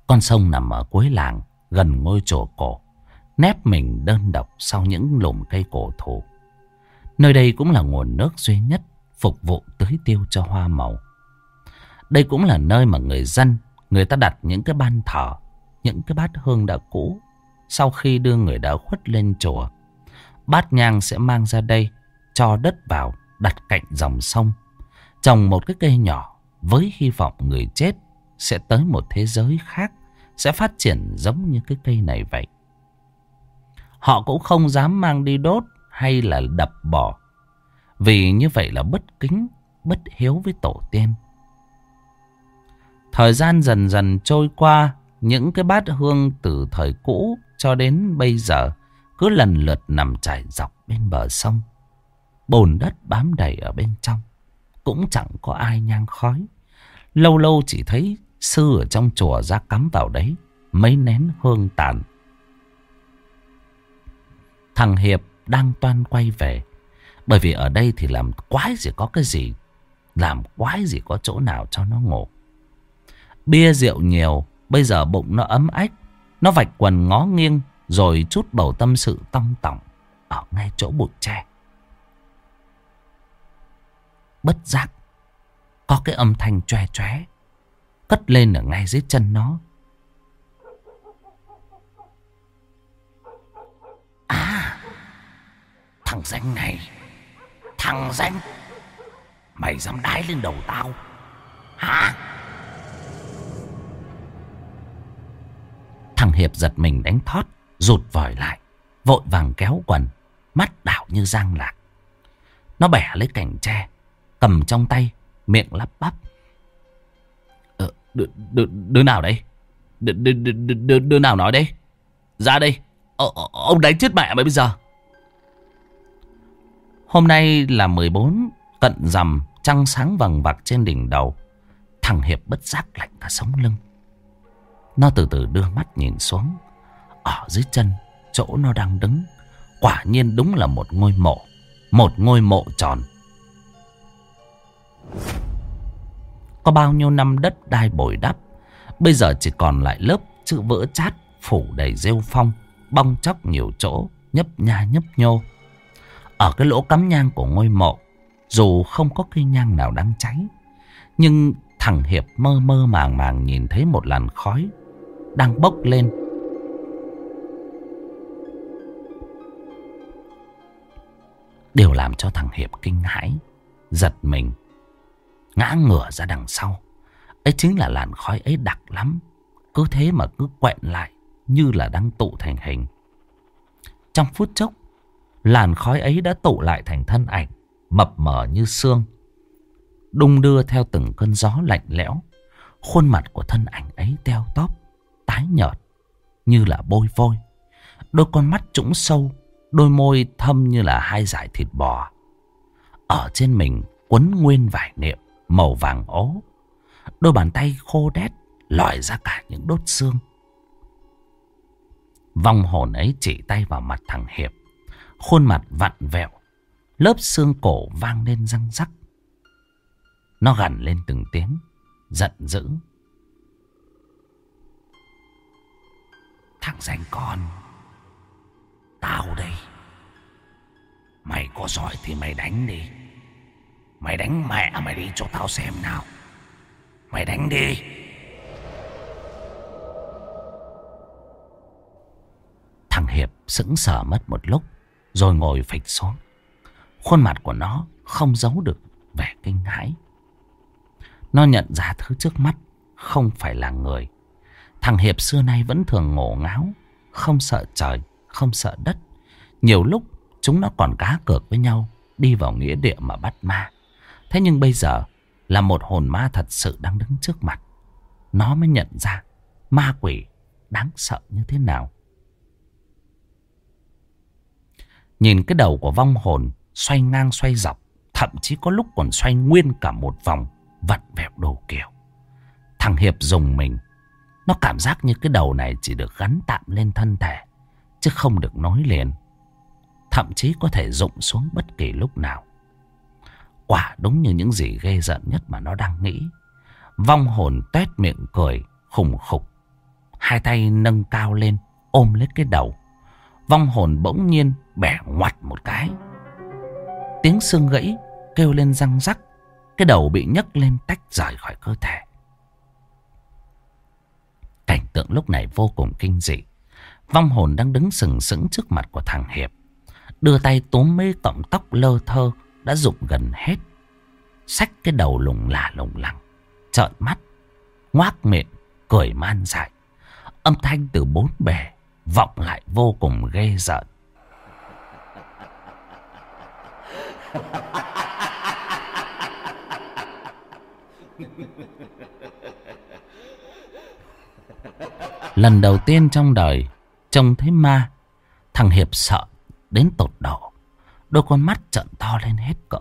Con sông nằm ở cuối làng. Gần ngôi chùa cổ. Nép mình đơn độc sau những lùm cây cổ thụ. Nơi đây cũng là nguồn nước duy nhất phục vụ tưới tiêu cho hoa màu. Đây cũng là nơi mà người dân, người ta đặt những cái ban thờ, những cái bát hương đã cũ sau khi đưa người đã khuất lên chùa. Bát nhang sẽ mang ra đây, cho đất vào, đặt cạnh dòng sông. Trồng một cái cây nhỏ với hy vọng người chết sẽ tới một thế giới khác, sẽ phát triển giống như cái cây này vậy. Họ cũng không dám mang đi đốt hay là đập bỏ. Vì như vậy là bất kính, bất hiếu với tổ tiên. Thời gian dần dần trôi qua, những cái bát hương từ thời cũ cho đến bây giờ, cứ lần lượt nằm trải dọc bên bờ sông. Bồn đất bám đầy ở bên trong. Cũng chẳng có ai nhang khói. Lâu lâu chỉ thấy sư ở trong chùa ra cắm vào đấy. Mấy nén hương tàn. Thằng Hiệp đang toan quay về. Bởi vì ở đây thì làm quái gì có cái gì. Làm quái gì có chỗ nào cho nó ngộ. Bia rượu nhiều. Bây giờ bụng nó ấm ách. Nó vạch quần ngó nghiêng rồi chút bầu tâm sự tong tỏng ở ngay chỗ bụi tre. Bất giác có cái âm thanh tre tre cất lên ở ngay dưới chân nó. À, thằng danh này, thằng danh, mày dám đái lên đầu tao, hả? Thằng Hiệp giật mình đánh thót, rụt vòi lại, vội vàng kéo quần, mắt đảo như giang lạc. Nó bẻ lấy cành tre, cầm trong tay, miệng lắp bắp. Ờ, đứa, đứa, đứa nào đây Đứa, đứa, đứa, đứa, đứa nào nói đây Ra đây, ờ, ờ, ông đánh chết mẹ mày bây giờ. Hôm nay là 14, cận rằm, trăng sáng vằng vặc trên đỉnh đầu. Thằng Hiệp bất giác lạnh cả sống lưng. Nó từ từ đưa mắt nhìn xuống. Ở dưới chân, chỗ nó đang đứng, quả nhiên đúng là một ngôi mộ. Một ngôi mộ tròn. Có bao nhiêu năm đất đai bồi đắp, bây giờ chỉ còn lại lớp chữ vỡ chát phủ đầy rêu phong, bong chóc nhiều chỗ, nhấp nha nhấp nhô. Ở cái lỗ cắm nhang của ngôi mộ, dù không có cây nhang nào đang cháy, nhưng Thằng Hiệp mơ mơ màng màng nhìn thấy một làn khói đang bốc lên. Điều làm cho thằng Hiệp kinh hãi, giật mình, ngã ngửa ra đằng sau. Ấy chính là làn khói ấy đặc lắm, cứ thế mà cứ quẹn lại như là đang tụ thành hình. Trong phút chốc, làn khói ấy đã tụ lại thành thân ảnh, mập mờ như xương. Đung đưa theo từng cơn gió lạnh lẽo, khuôn mặt của thân ảnh ấy teo tóp, tái nhợt, như là bôi vôi. Đôi con mắt trũng sâu, đôi môi thâm như là hai dải thịt bò. Ở trên mình quấn nguyên vải niệm màu vàng ố. Đôi bàn tay khô đét lòi ra cả những đốt xương. Vong hồn ấy chỉ tay vào mặt thằng Hiệp. Khuôn mặt vặn vẹo. Lớp xương cổ vang lên răng rắc. Nó gằn lên từng tiếng. Giận dữ. Thằng danh con. Tao đây. Mày có giỏi thì mày đánh đi. Mày đánh mẹ mày đi, cho tao xem nào. Mày đánh đi. Thằng Hiệp sững sờ mất một lúc, Rồi ngồi phịch xuống Khuôn mặt của nó không giấu được vẻ kinh hãi Nó nhận ra thứ trước mắt Không phải là người Thằng Hiệp xưa nay vẫn thường ngổ ngáo Không sợ trời Không sợ đất. Nhiều lúc chúng nó còn cá cược với nhau Đi vào nghĩa địa mà bắt ma. Thế nhưng bây giờ Là một hồn ma thật sự đang đứng trước mặt. Nó mới nhận ra Ma quỷ đáng sợ như thế nào. Nhìn cái đầu của vong hồn xoay ngang xoay dọc, thậm chí có lúc còn xoay nguyên cả một vòng, vặn vẹo đồ kiểu. Thằng Hiệp dùng mình, nó cảm giác như cái đầu này chỉ được gắn tạm lên thân thể, chứ không được nói liền. Thậm chí có thể rụng xuống bất kỳ lúc nào. Quả đúng như những gì ghê giận nhất mà nó đang nghĩ. Vong hồn tuét miệng cười, khủng khục. Hai tay nâng cao lên, ôm lấy cái đầu. Vong hồn bỗng nhiên bẻ ngoặt một cái. Tiếng xương gãy kêu lên răng rắc. Cái đầu bị nhấc lên tách rời khỏi cơ thể. Tượng lúc này vô cùng kinh dị. Vong hồn đang đứng sừng sững trước mặt của thằng Hiệp. Đưa tay túm mấy cọng tóc lơ thơ đã rụng gần hết. Xách cái đầu lùng là lùng lẳng. Trợn mắt. Ngoác miệng. Cười man dại. Âm thanh từ bốn bề vọng lại vô cùng ghê rợn. Lần đầu tiên trong đời trông thấy ma, thằng Hiệp sợ đến tột độ. Đôi con mắt trận to lên hết cỡ.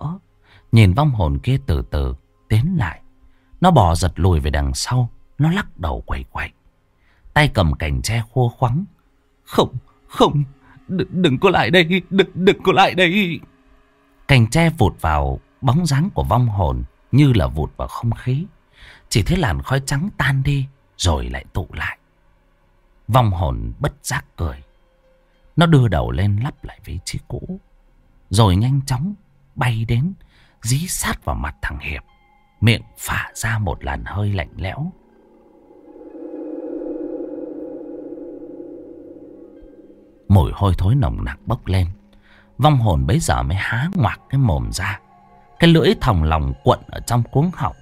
Nhìn vong hồn kia từ từ tiến lại. Nó bò giật lùi về đằng sau. Nó lắc đầu quẩy quẩy. Tay cầm cành tre khô khoắng. Không, không, đừng, đừng có lại đây, đừng, đừng có lại đây. Cành tre vụt vào bóng dáng của vong hồn như là vụt vào không khí. Chỉ thấy làn khói trắng tan đi rồi lại tụ lại. Vong hồn bất giác cười. Nó đưa đầu lên lắp lại vị trí cũ. Rồi nhanh chóng bay đến, dí sát vào mặt thằng Hiệp. Miệng phả ra một làn hơi lạnh lẽo. Mùi hôi thối nồng nặc bốc lên. Vong hồn bấy giờ mới há ngoạc cái mồm ra. Cái lưỡi thòng lòng cuộn ở trong cuống họng.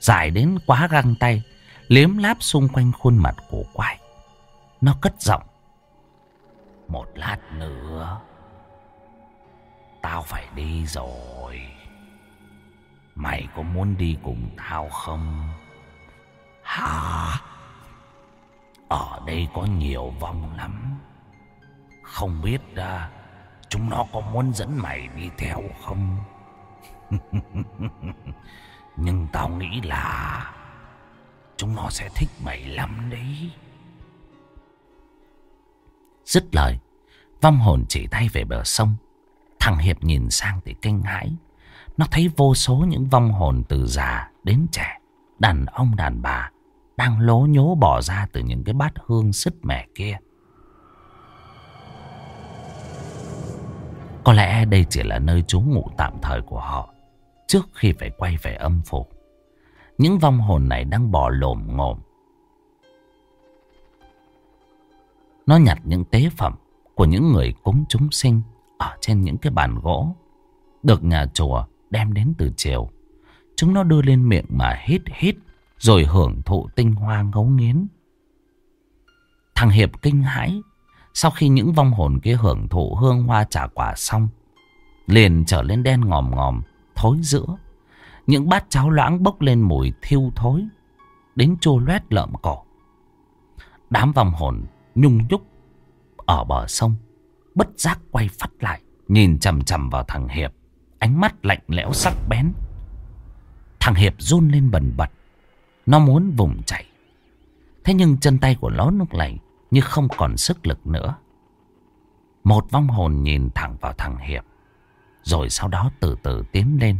Dài đến quá găng tay. Liếm láp xung quanh khuôn mặt của quái. Nó cất giọng. Một lát nữa. Tao phải đi rồi. Mày có muốn đi cùng tao không? Hả? Ở đây có nhiều vong lắm. Không biết à, chúng nó có muốn dẫn mày đi theo không? Nhưng tao nghĩ là chúng nó sẽ thích mày lắm đấy. Dứt lời, vong hồn chỉ tay về bờ sông. Thằng Hiệp nhìn sang thì kinh hãi. Nó thấy vô số những vong hồn từ già đến trẻ, đàn ông đàn bà, đang lố nhố bỏ ra từ những cái bát hương sứt mẻ kia. Có lẽ đây chỉ là nơi trú ngụ tạm thời của họ trước khi phải quay về âm phủ. Những vong hồn này đang bò lồm ngồm. Nó nhặt những tế phẩm của những người cúng chúng sinh ở trên những cái bàn gỗ. Được nhà chùa đem đến từ chiều. Chúng nó đưa lên miệng mà hít hít, rồi hưởng thụ tinh hoa ngấu nghiến. Thằng Hiệp kinh hãi, sau khi những vong hồn kia hưởng thụ hương hoa trà quả xong, liền trở lên đen ngòm ngòm, thối giữa những bát cháo loãng bốc lên mùi thiêu thối, đến chua loét lợm cổ đám vong hồn nhung nhúc ở bờ sông, bất giác quay phát lại, nhìn chằm chằm vào thằng hiệp. Ánh mắt lạnh lẽo sắc bén. Thằng hiệp run lên bần bật. Nó muốn vùng chạy. Thế nhưng chân tay của nó lúc này như không còn sức lực nữa. Một vong hồn nhìn thẳng vào thằng hiệp, rồi sau đó từ từ tiến lên.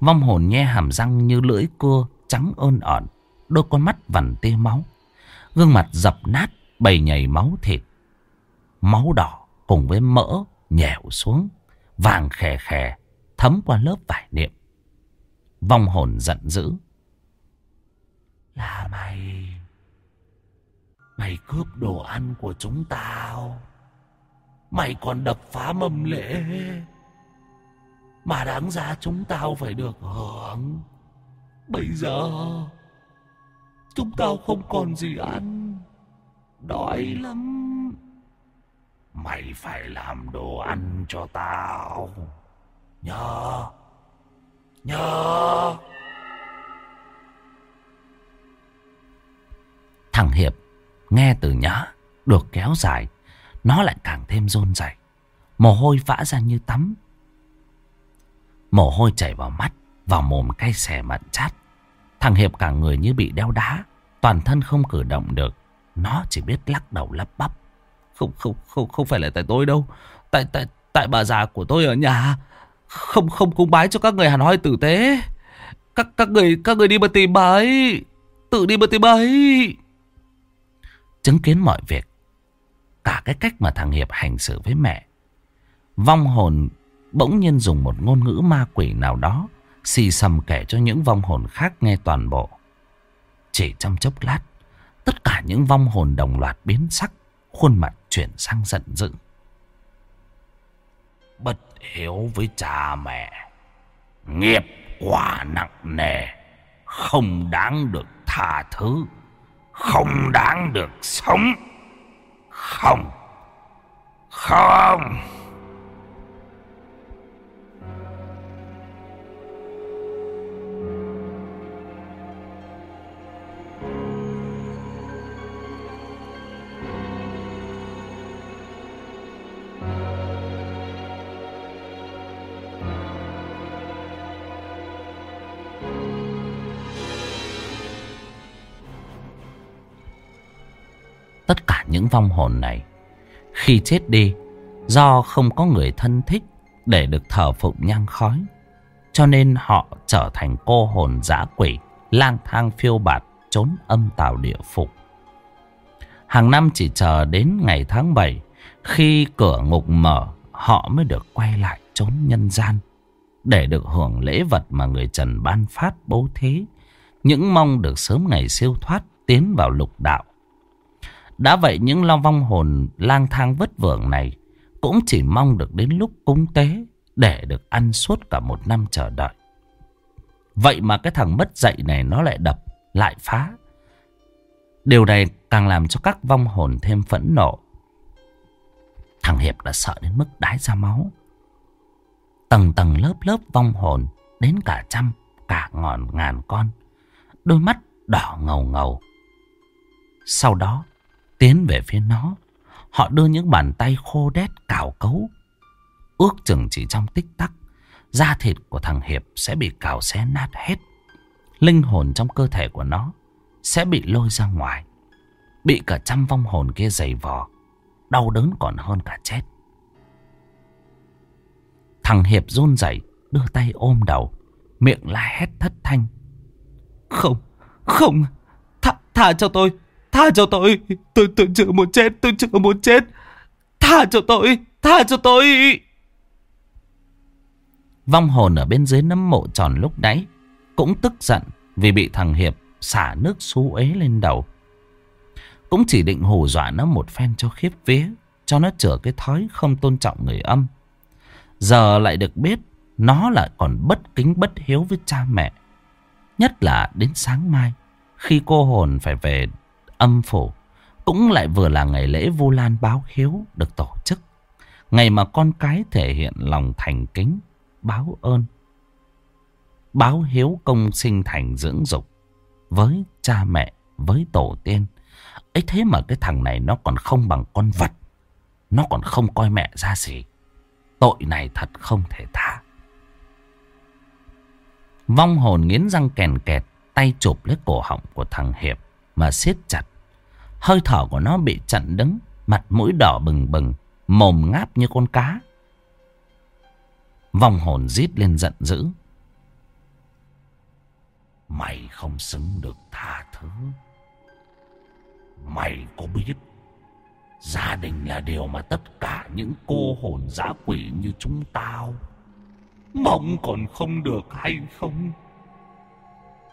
Vong hồn nhe hàm răng như lưỡi cưa trắng ơn ẩn. Đôi con mắt vằn tia máu. Gương mặt dập nát bầy nhầy máu thịt. Máu đỏ cùng với mỡ nhèo xuống. Vàng khè khè, thấm qua lớp vải niệm. Vong hồn giận dữ. Là mày. Mày cướp đồ ăn của chúng tao. Mày còn đập phá mâm lễ. Mà đáng ra chúng tao phải được hưởng Bây giờ, Chúng tao không còn gì ăn Đói lắm. Mày phải làm đồ ăn cho tao. Nhớ. Nhớ. Thằng Hiệp Nghe từ nhã Được kéo dài. Nó lại càng thêm rôn rẩy. Mồ hôi vã ra như tắm. Mồ hôi chảy vào mắt, vào mồm cay xè mặn chát. Thằng Hiệp cả người như bị đeo đá, toàn thân không cử động được. Nó chỉ biết lắc đầu lắp bắp. Không không không không phải là tại tôi đâu. Tại tại tại bà già của tôi ở nhà không không cúng bái cho các người Hàn Hoi tử tế. Các các người các người đi mà tìm bà ấy, tự đi mà tìm bà ấy. Chứng kiến mọi việc, cả cái cách mà thằng Hiệp hành xử với mẹ, vong hồn bỗng nhiên dùng một ngôn ngữ ma quỷ nào đó xì xầm kể cho những vong hồn khác nghe toàn bộ. Chỉ trong chốc lát, tất cả những vong hồn đồng loạt biến sắc, khuôn mặt chuyển sang giận dữ. Bất hiếu với cha mẹ, nghiệp quả nặng nề, không đáng được tha thứ, không đáng được sống. Không, không. Những vong hồn này. Khi chết đi, Do không có người thân thích Để được thờ phụng nhang khói, Cho nên họ trở thành cô hồn dã quỷ, lang thang phiêu bạt, Trốn âm tào địa phục. Hàng năm chỉ chờ đến ngày tháng 7 Khi cửa ngục mở, Họ mới được quay lại trốn nhân gian Để được hưởng lễ vật mà người Trần ban phát bố thí. Những mong được sớm ngày siêu thoát Tiến vào lục đạo đã vậy những long vong hồn lang thang vất vưởng này cũng chỉ mong được đến lúc cúng tế để được ăn suốt cả một năm chờ đợi. Vậy mà cái thằng mất dạy này nó lại đập, lại phá. Điều này càng làm cho các vong hồn thêm phẫn nộ. Thằng Hiệp đã sợ đến mức đái ra máu. Tầng tầng lớp lớp vong hồn, đến cả trăm, cả ngọn ngàn con. Đôi mắt đỏ ngầu ngầu. Sau đó, Tiến về phía nó. Họ đưa những bàn tay khô đét cào cấu. Ước chừng chỉ trong tích tắc Da thịt của thằng Hiệp sẽ bị cào xé nát hết. Linh hồn trong cơ thể của nó Sẽ bị lôi ra ngoài. Bị cả trăm vong hồn kia giày vò Đau đớn còn hơn cả chết. Thằng Hiệp run rẩy Đưa tay ôm đầu Miệng la hét thất thanh. Không, không Tha, tha cho tôi. Tha cho tôi, tôi tôi chưa muốn chết, tôi chưa muốn chết. Tha cho tôi, tha cho tôi. Vong hồn ở bên dưới nấm mộ tròn lúc nãy cũng tức giận, Vì bị thằng Hiệp xả nước xú ế lên đầu. Cũng chỉ định hù dọa nó một phen cho khiếp vía. Cho nó chữa cái thói không tôn trọng người âm. Giờ lại được biết nó lại còn bất kính bất hiếu với cha mẹ. Nhất là đến sáng mai khi cô hồn phải về âm phủ. Cũng lại vừa là ngày lễ Vu Lan báo hiếu được tổ chức. Ngày mà con cái thể hiện lòng thành kính, báo ơn. Báo hiếu công sinh thành dưỡng dục với cha mẹ, với tổ tiên. ấy thế mà cái thằng này nó còn không bằng con vật. Nó còn không coi mẹ ra gì. Tội này thật không thể tha. Vong hồn nghiến răng kèn kẹt, tay chụp lấy cổ họng của thằng Hiệp mà siết chặt. Hơi thở của nó bị chặn đứng, mặt mũi đỏ bừng bừng, mồm ngáp như con cá. vòng hồn rít lên giận dữ. Mày không xứng được tha thứ. Mày có biết gia đình là điều mà tất cả những cô hồn dã quỷ như chúng tao mong còn không được hay không?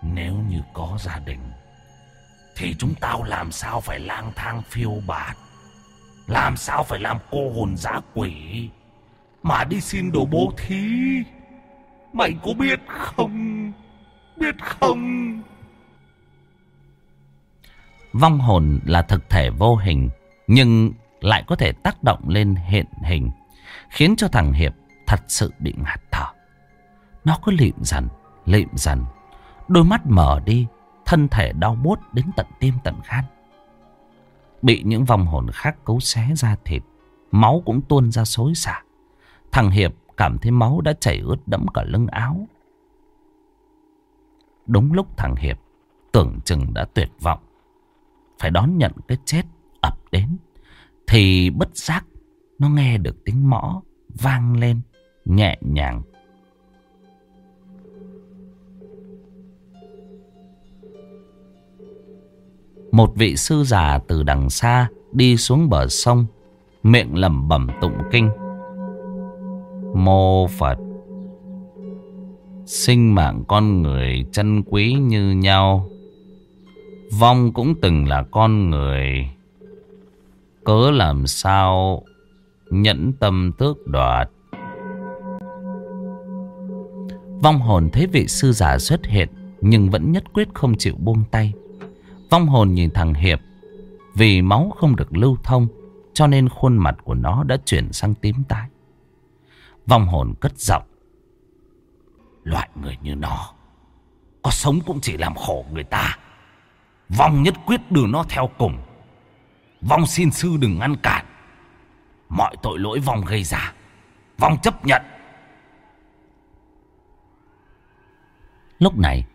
Nếu như có gia đình thì chúng tao làm sao phải lang thang phiêu bạt? Làm sao phải làm cô hồn dã quỷ? Mà đi xin đồ bố thí. Mày có biết không? Biết không? Vong hồn là thực thể vô hình, Nhưng lại có thể tác động lên hiện hình, Khiến cho thằng Hiệp thật sự bị ngạt thở. Nó cứ lịm dần Lịm dần, Đôi mắt mở đi thân thể đau buốt đến tận tim tận gan. Bị những vòng hồn khác cấu xé ra thịt, máu cũng tuôn ra xối xả. Thằng Hiệp cảm thấy máu đã chảy ướt đẫm cả lưng áo. Đúng lúc thằng Hiệp tưởng chừng đã tuyệt vọng, phải đón nhận cái chết ập đến, thì bất giác nó nghe được tiếng mõ vang lên nhẹ nhàng Một vị sư già từ đằng xa đi xuống bờ sông, miệng lẩm bẩm tụng kinh. Mô Phật Sinh mạng con người chân quý như nhau Vong cũng từng là con người. Cớ làm sao Nhẫn tâm tước đoạt? Vong hồn thấy vị sư giả xuất hiện Nhưng vẫn nhất quyết không chịu buông tay. Vong hồn nhìn thằng Hiệp. Vì máu không được lưu thông, Cho nên khuôn mặt của nó đã chuyển sang tím tái. Vong hồn cất giọng. Loại người như nó, Có sống cũng chỉ làm khổ người ta. Vong nhất quyết đưa nó theo cùng. Vong xin sư đừng ngăn cản. Mọi tội lỗi Vong gây ra, Vong chấp nhận. Lúc này,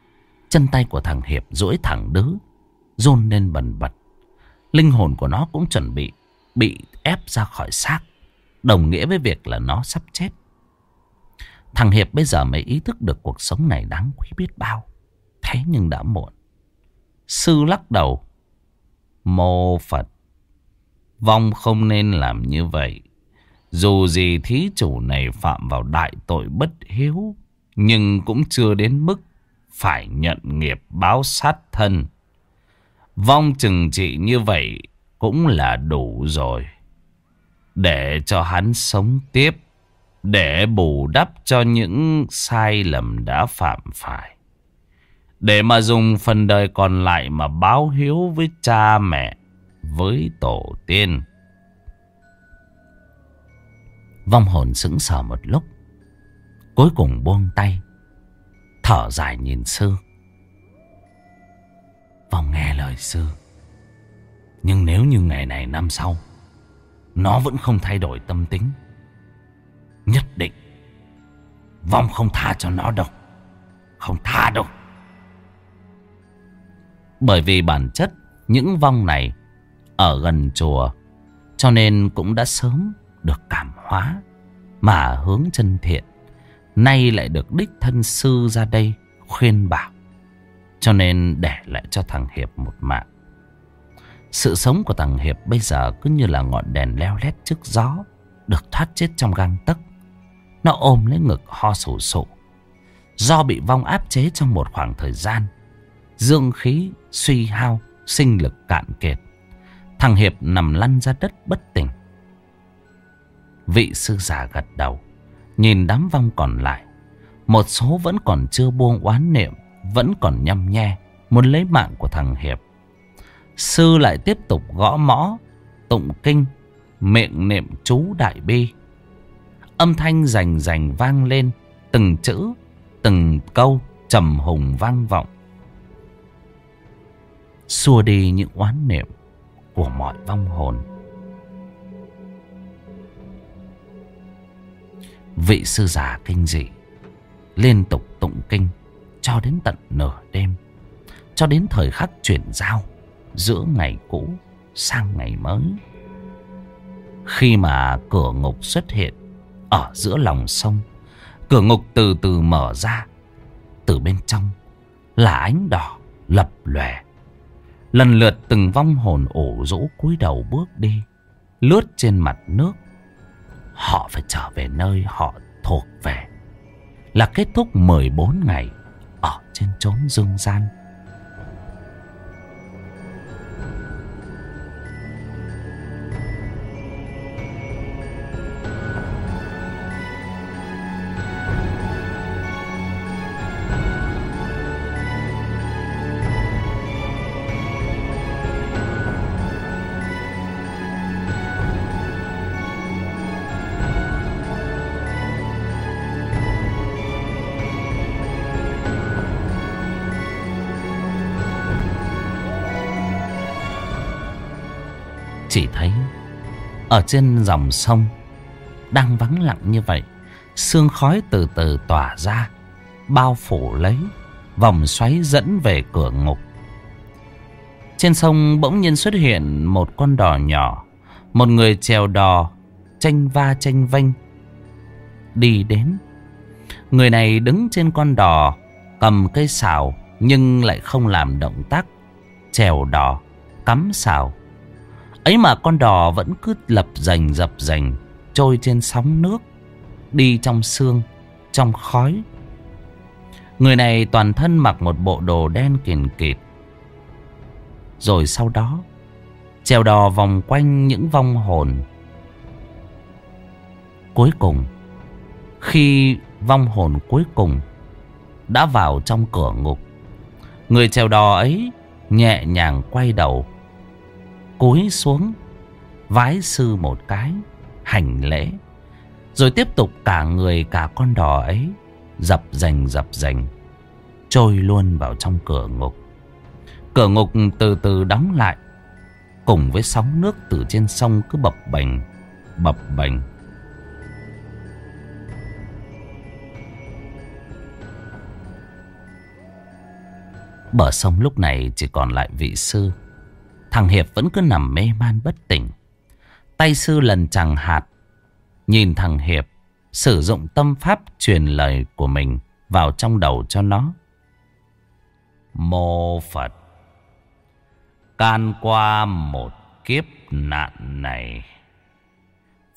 Chân tay của thằng Hiệp duỗi thẳng đứ run lên bần bật. Linh hồn của nó cũng chuẩn bị bị ép ra khỏi xác, đồng nghĩa với việc là nó sắp chết. Thằng Hiệp bây giờ mới ý thức được cuộc sống này đáng quý biết bao. Thế nhưng đã muộn. Sư lắc đầu. Mô Phật. Vong không nên làm như vậy. Dù gì thí chủ này phạm vào đại tội bất hiếu. Nhưng cũng chưa đến mức phải nhận nghiệp báo sát thân. Vong chừng trị như vậy cũng là đủ rồi. Để cho hắn sống tiếp. Để bù đắp cho những sai lầm đã phạm phải. Để mà dùng phần đời còn lại mà báo hiếu với cha mẹ, với tổ tiên. Vong hồn sững sờ một lúc. Cuối cùng buông tay. Thở dài nhìn sư. Vong nghe lời sư. Nhưng nếu như ngày này năm sau, Nó vẫn không thay đổi tâm tính, Nhất định Vong không tha cho nó đâu. Không tha đâu. Bởi vì bản chất Những vong này Ở gần chùa, Cho nên cũng đã sớm được cảm hóa Mà hướng chân thiện, Nay lại được đích thân sư ra đây Khuyên bảo cho nên để lại cho thằng Hiệp một mạng Sự sống của thằng Hiệp bây giờ cứ như là ngọn đèn leo lét trước gió Được thoát chết trong gang tấc Nó ôm lấy ngực ho sổ sổ Do bị vong áp chế trong một khoảng thời gian Dương khí suy hao, sinh lực cạn kiệt. Thằng Hiệp nằm lăn ra đất bất tỉnh. Vị sư già gật đầu, nhìn đám vong còn lại. Một số vẫn còn chưa buông oán niệm, vẫn còn nhăm nhe, muốn lấy mạng của thằng Hiệp. Sư lại tiếp tục gõ mõ, tụng kinh, miệng niệm chú đại bi. Âm thanh rành rành vang lên, từng chữ, từng câu trầm hùng vang vọng. Xua đi những oán niệm của mọi vong hồn. Vị sư già kinh dị liên tục tụng kinh cho đến tận nửa đêm, cho đến thời khắc chuyển giao giữa ngày cũ sang ngày mới. Khi mà cửa ngục xuất hiện ở giữa lòng sông, cửa ngục từ từ mở ra, từ bên trong là ánh đỏ lập lòe. Lần lượt từng vong hồn ổ rũ cúi đầu bước đi, lướt trên mặt nước. Họ phải trở về nơi họ thuộc về. Là kết thúc 14 ngày trên chốn dương gian. Ở trên dòng sông đang vắng lặng như vậy, sương khói từ từ tỏa ra, bao phủ lấy, vòng xoáy dẫn về cửa ngục. Trên sông bỗng nhiên xuất hiện một con đò nhỏ, một người chèo đò, tranh va tranh vênh, đi đến. Người này đứng trên con đò, cầm cây xào nhưng lại không làm động tác chèo đò, cắm xào. Ấy mà con đò vẫn cứ lập dành dập dành Trôi trên sóng nước, Đi trong sương, Trong khói. Người này toàn thân mặc một bộ đồ đen kiền kịt. Rồi sau đó, Trèo đò vòng quanh những vong hồn. Cuối cùng, Khi vong hồn cuối cùng Đã vào trong cửa ngục, Người trèo đò ấy Nhẹ nhàng quay đầu cúi xuống, vái sư một cái, hành lễ, rồi tiếp tục cả người cả con đò ấy dập dành dập dành, trôi luôn vào trong cửa ngục. Cửa ngục từ từ đóng lại, cùng với sóng nước từ trên sông cứ bập bềnh bập bềnh. Bờ sông lúc này chỉ còn lại vị sư. Thằng Hiệp vẫn cứ nằm mê man bất tỉnh. Tay sư lần chẳng hạt. Nhìn thằng Hiệp sử dụng tâm pháp truyền lời của mình vào trong đầu cho nó. Mô Phật, Can qua một kiếp nạn này,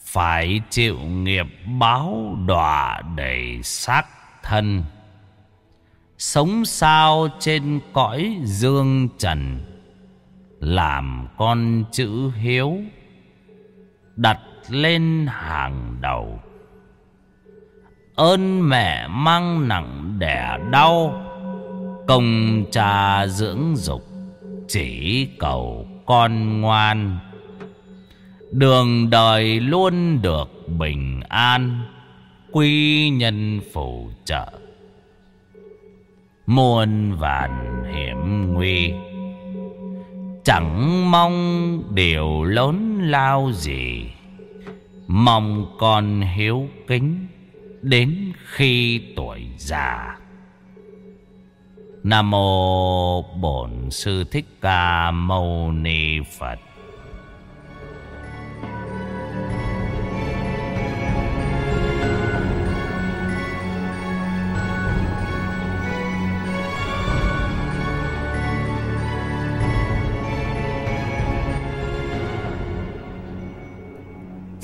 Phải chịu nghiệp báo đọa đầy xác thân Sống sao trên cõi dương trần làm con chữ hiếu đặt lên hàng đầu. Ơn mẹ mang nặng đẻ đau, công cha dưỡng dục chỉ cầu con ngoan. Đường đời luôn được bình an, quy nhân phù trợ. Muôn vàn hiểm nguy. Chẳng mong điều lớn lao gì, Mong con hiếu kính Đến khi tuổi già. Nam mô Bổn Sư Thích Ca Mâu Ni Phật.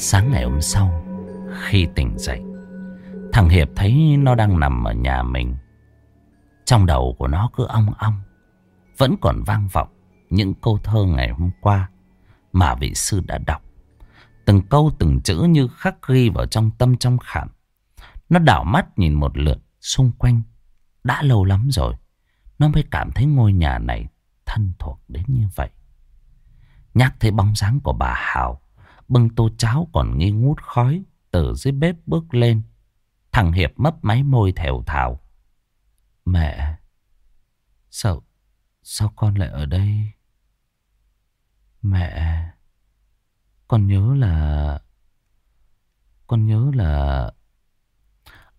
Sáng ngày hôm sau Khi tỉnh dậy Thằng Hiệp thấy nó đang nằm ở nhà mình Trong đầu của nó cứ ong ong vẫn còn vang vọng những câu thơ ngày hôm qua mà vị sư đã đọc. Từng câu từng chữ như khắc ghi vào trong tâm trong khảm. Nó đảo mắt nhìn một lượt xung quanh. Đã lâu lắm rồi, nó mới cảm thấy ngôi nhà này thân thuộc đến như vậy. Nhắc thấy bóng dáng của bà Hào, bưng tô cháo còn nghi ngút khói từ dưới bếp bước lên. Thằng Hiệp mấp máy môi thều thào. Mẹ, sao, sao con lại ở đây? Mẹ, con nhớ là... Con nhớ là...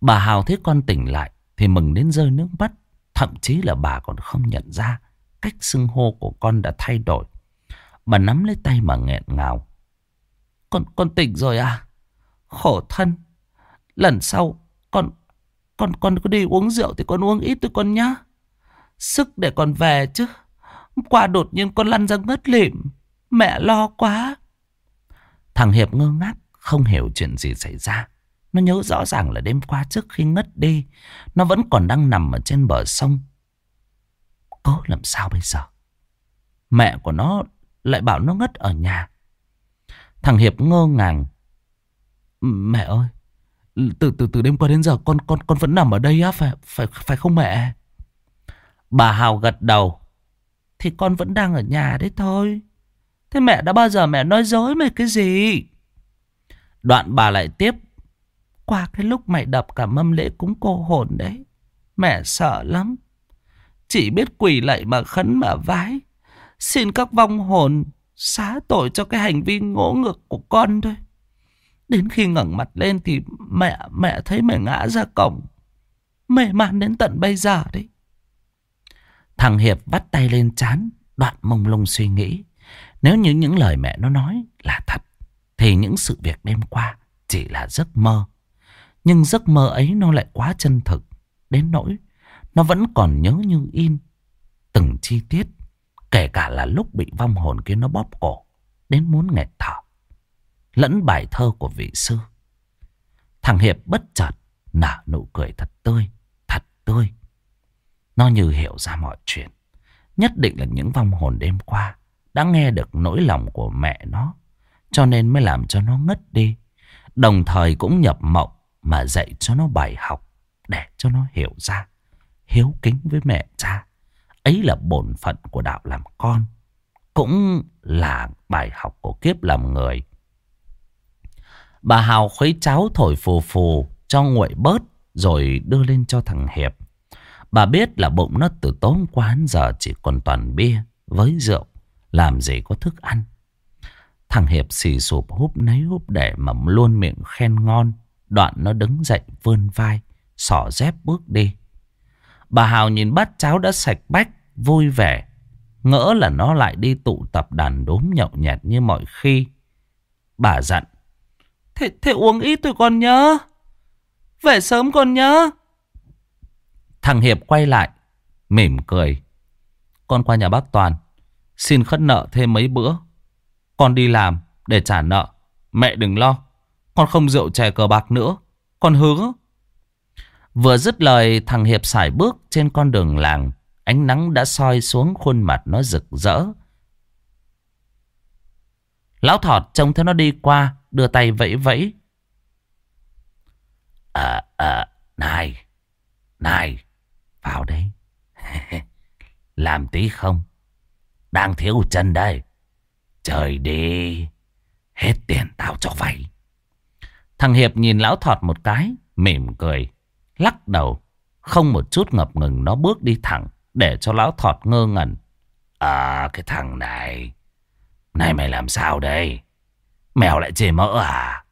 Bà Hào thấy con tỉnh lại thì mừng đến rơi nước mắt. Thậm chí là bà còn không nhận ra cách xưng hô của con đã thay đổi. Bà nắm lấy tay mà nghẹn ngào. Con, con tỉnh rồi à? Khổ thân. Lần sau con, con, con có đi uống rượu thì con uống ít thôi con nhá. Sức để con về chứ. Qua đột nhiên con lăn ra ngất lịm. Mẹ lo quá. Thằng Hiệp ngơ ngác, không hiểu chuyện gì xảy ra. Nó nhớ rõ ràng là đêm qua trước khi ngất đi, nó vẫn còn đang nằm ở trên bờ sông. Có làm sao bây giờ? Mẹ của nó lại bảo nó ngất ở nhà. Thằng Hiệp ngơ ngàng. Mẹ ơi, từ từ từ đêm qua đến giờ con con con vẫn nằm ở đây á, phải phải phải không mẹ? Bà Hào gật đầu. Thì con vẫn đang ở nhà đấy thôi. Thế mẹ đã bao giờ mẹ nói dối mày cái gì? Đoạn bà lại tiếp. Qua cái lúc mày đập cả mâm lễ cúng cô hồn đấy. Mẹ sợ lắm. Chỉ biết quỳ lạy mà khấn mà vái. Xin các vong hồn xá tội cho cái hành vi ngỗ ngược của con thôi. Đến khi ngẩng mặt lên thì mẹ mẹ thấy mẹ ngã ra cổng. Mê man đến tận bây giờ đấy. Thằng Hiệp bắt tay lên chán, đoạn mông lung suy nghĩ. Nếu như những lời mẹ nó nói là thật, thì những sự việc đêm qua chỉ là giấc mơ. Nhưng giấc mơ ấy nó lại quá chân thực, đến nỗi nó vẫn còn nhớ như in. Từng chi tiết, kể cả là lúc bị vong hồn kia nó bóp cổ, đến muốn nghẹt thở. Lẫn bài thơ của vị sư. Thằng Hiệp bất chợt nở nụ cười thật tươi, thật tươi. Nó như hiểu ra mọi chuyện. Nhất định là những vong hồn đêm qua đã nghe được nỗi lòng của mẹ nó. Cho nên mới làm cho nó ngất đi. Đồng thời cũng nhập mộng mà dạy cho nó bài học để cho nó hiểu ra. Hiếu kính với mẹ cha. Ấy là bổn phận của đạo làm con. Cũng là bài học của kiếp làm người. Bà Hào khuấy cháo thổi phù phù cho nguội bớt rồi đưa lên cho thằng Hiệp. Bà biết là bụng nó từ tối hôm qua đến giờ chỉ còn toàn bia với rượu. Làm gì có thức ăn. Thằng Hiệp xì sụp húp nấy húp để mà luôn miệng khen ngon. Đoạn nó đứng dậy vươn vai, xỏ dép bước đi. Bà Hào nhìn bát cháo đã sạch bách, vui vẻ. Ngỡ là nó lại đi tụ tập đàn đốm nhậu nhẹt như mọi khi. Bà dặn. Thế, thế uống ít tôi con nhớ. Về sớm con nhớ. Thằng Hiệp quay lại, mỉm cười. Con qua nhà bác Toàn, xin khất nợ thêm mấy bữa. Con đi làm để trả nợ. Mẹ đừng lo, con không rượu chè cờ bạc nữa. Con hứa. Vừa dứt lời thằng Hiệp xài bước trên con đường làng. Ánh nắng đã soi xuống khuôn mặt nó rực rỡ. Lão thọt trông thấy nó đi qua, đưa tay vẫy vẫy. À, à, này, này, vào đây. Làm tí không? Đang thiếu chân đây. Trời đi. Hết tiền tao cho vay. Thằng Hiệp nhìn lão thọt một cái. Mỉm cười. Lắc đầu. Không một chút ngập ngừng, nó bước đi thẳng. Để cho lão thọt ngơ ngẩn. À cái thằng này. Này mày làm sao đây? Mèo lại chê mỡ à?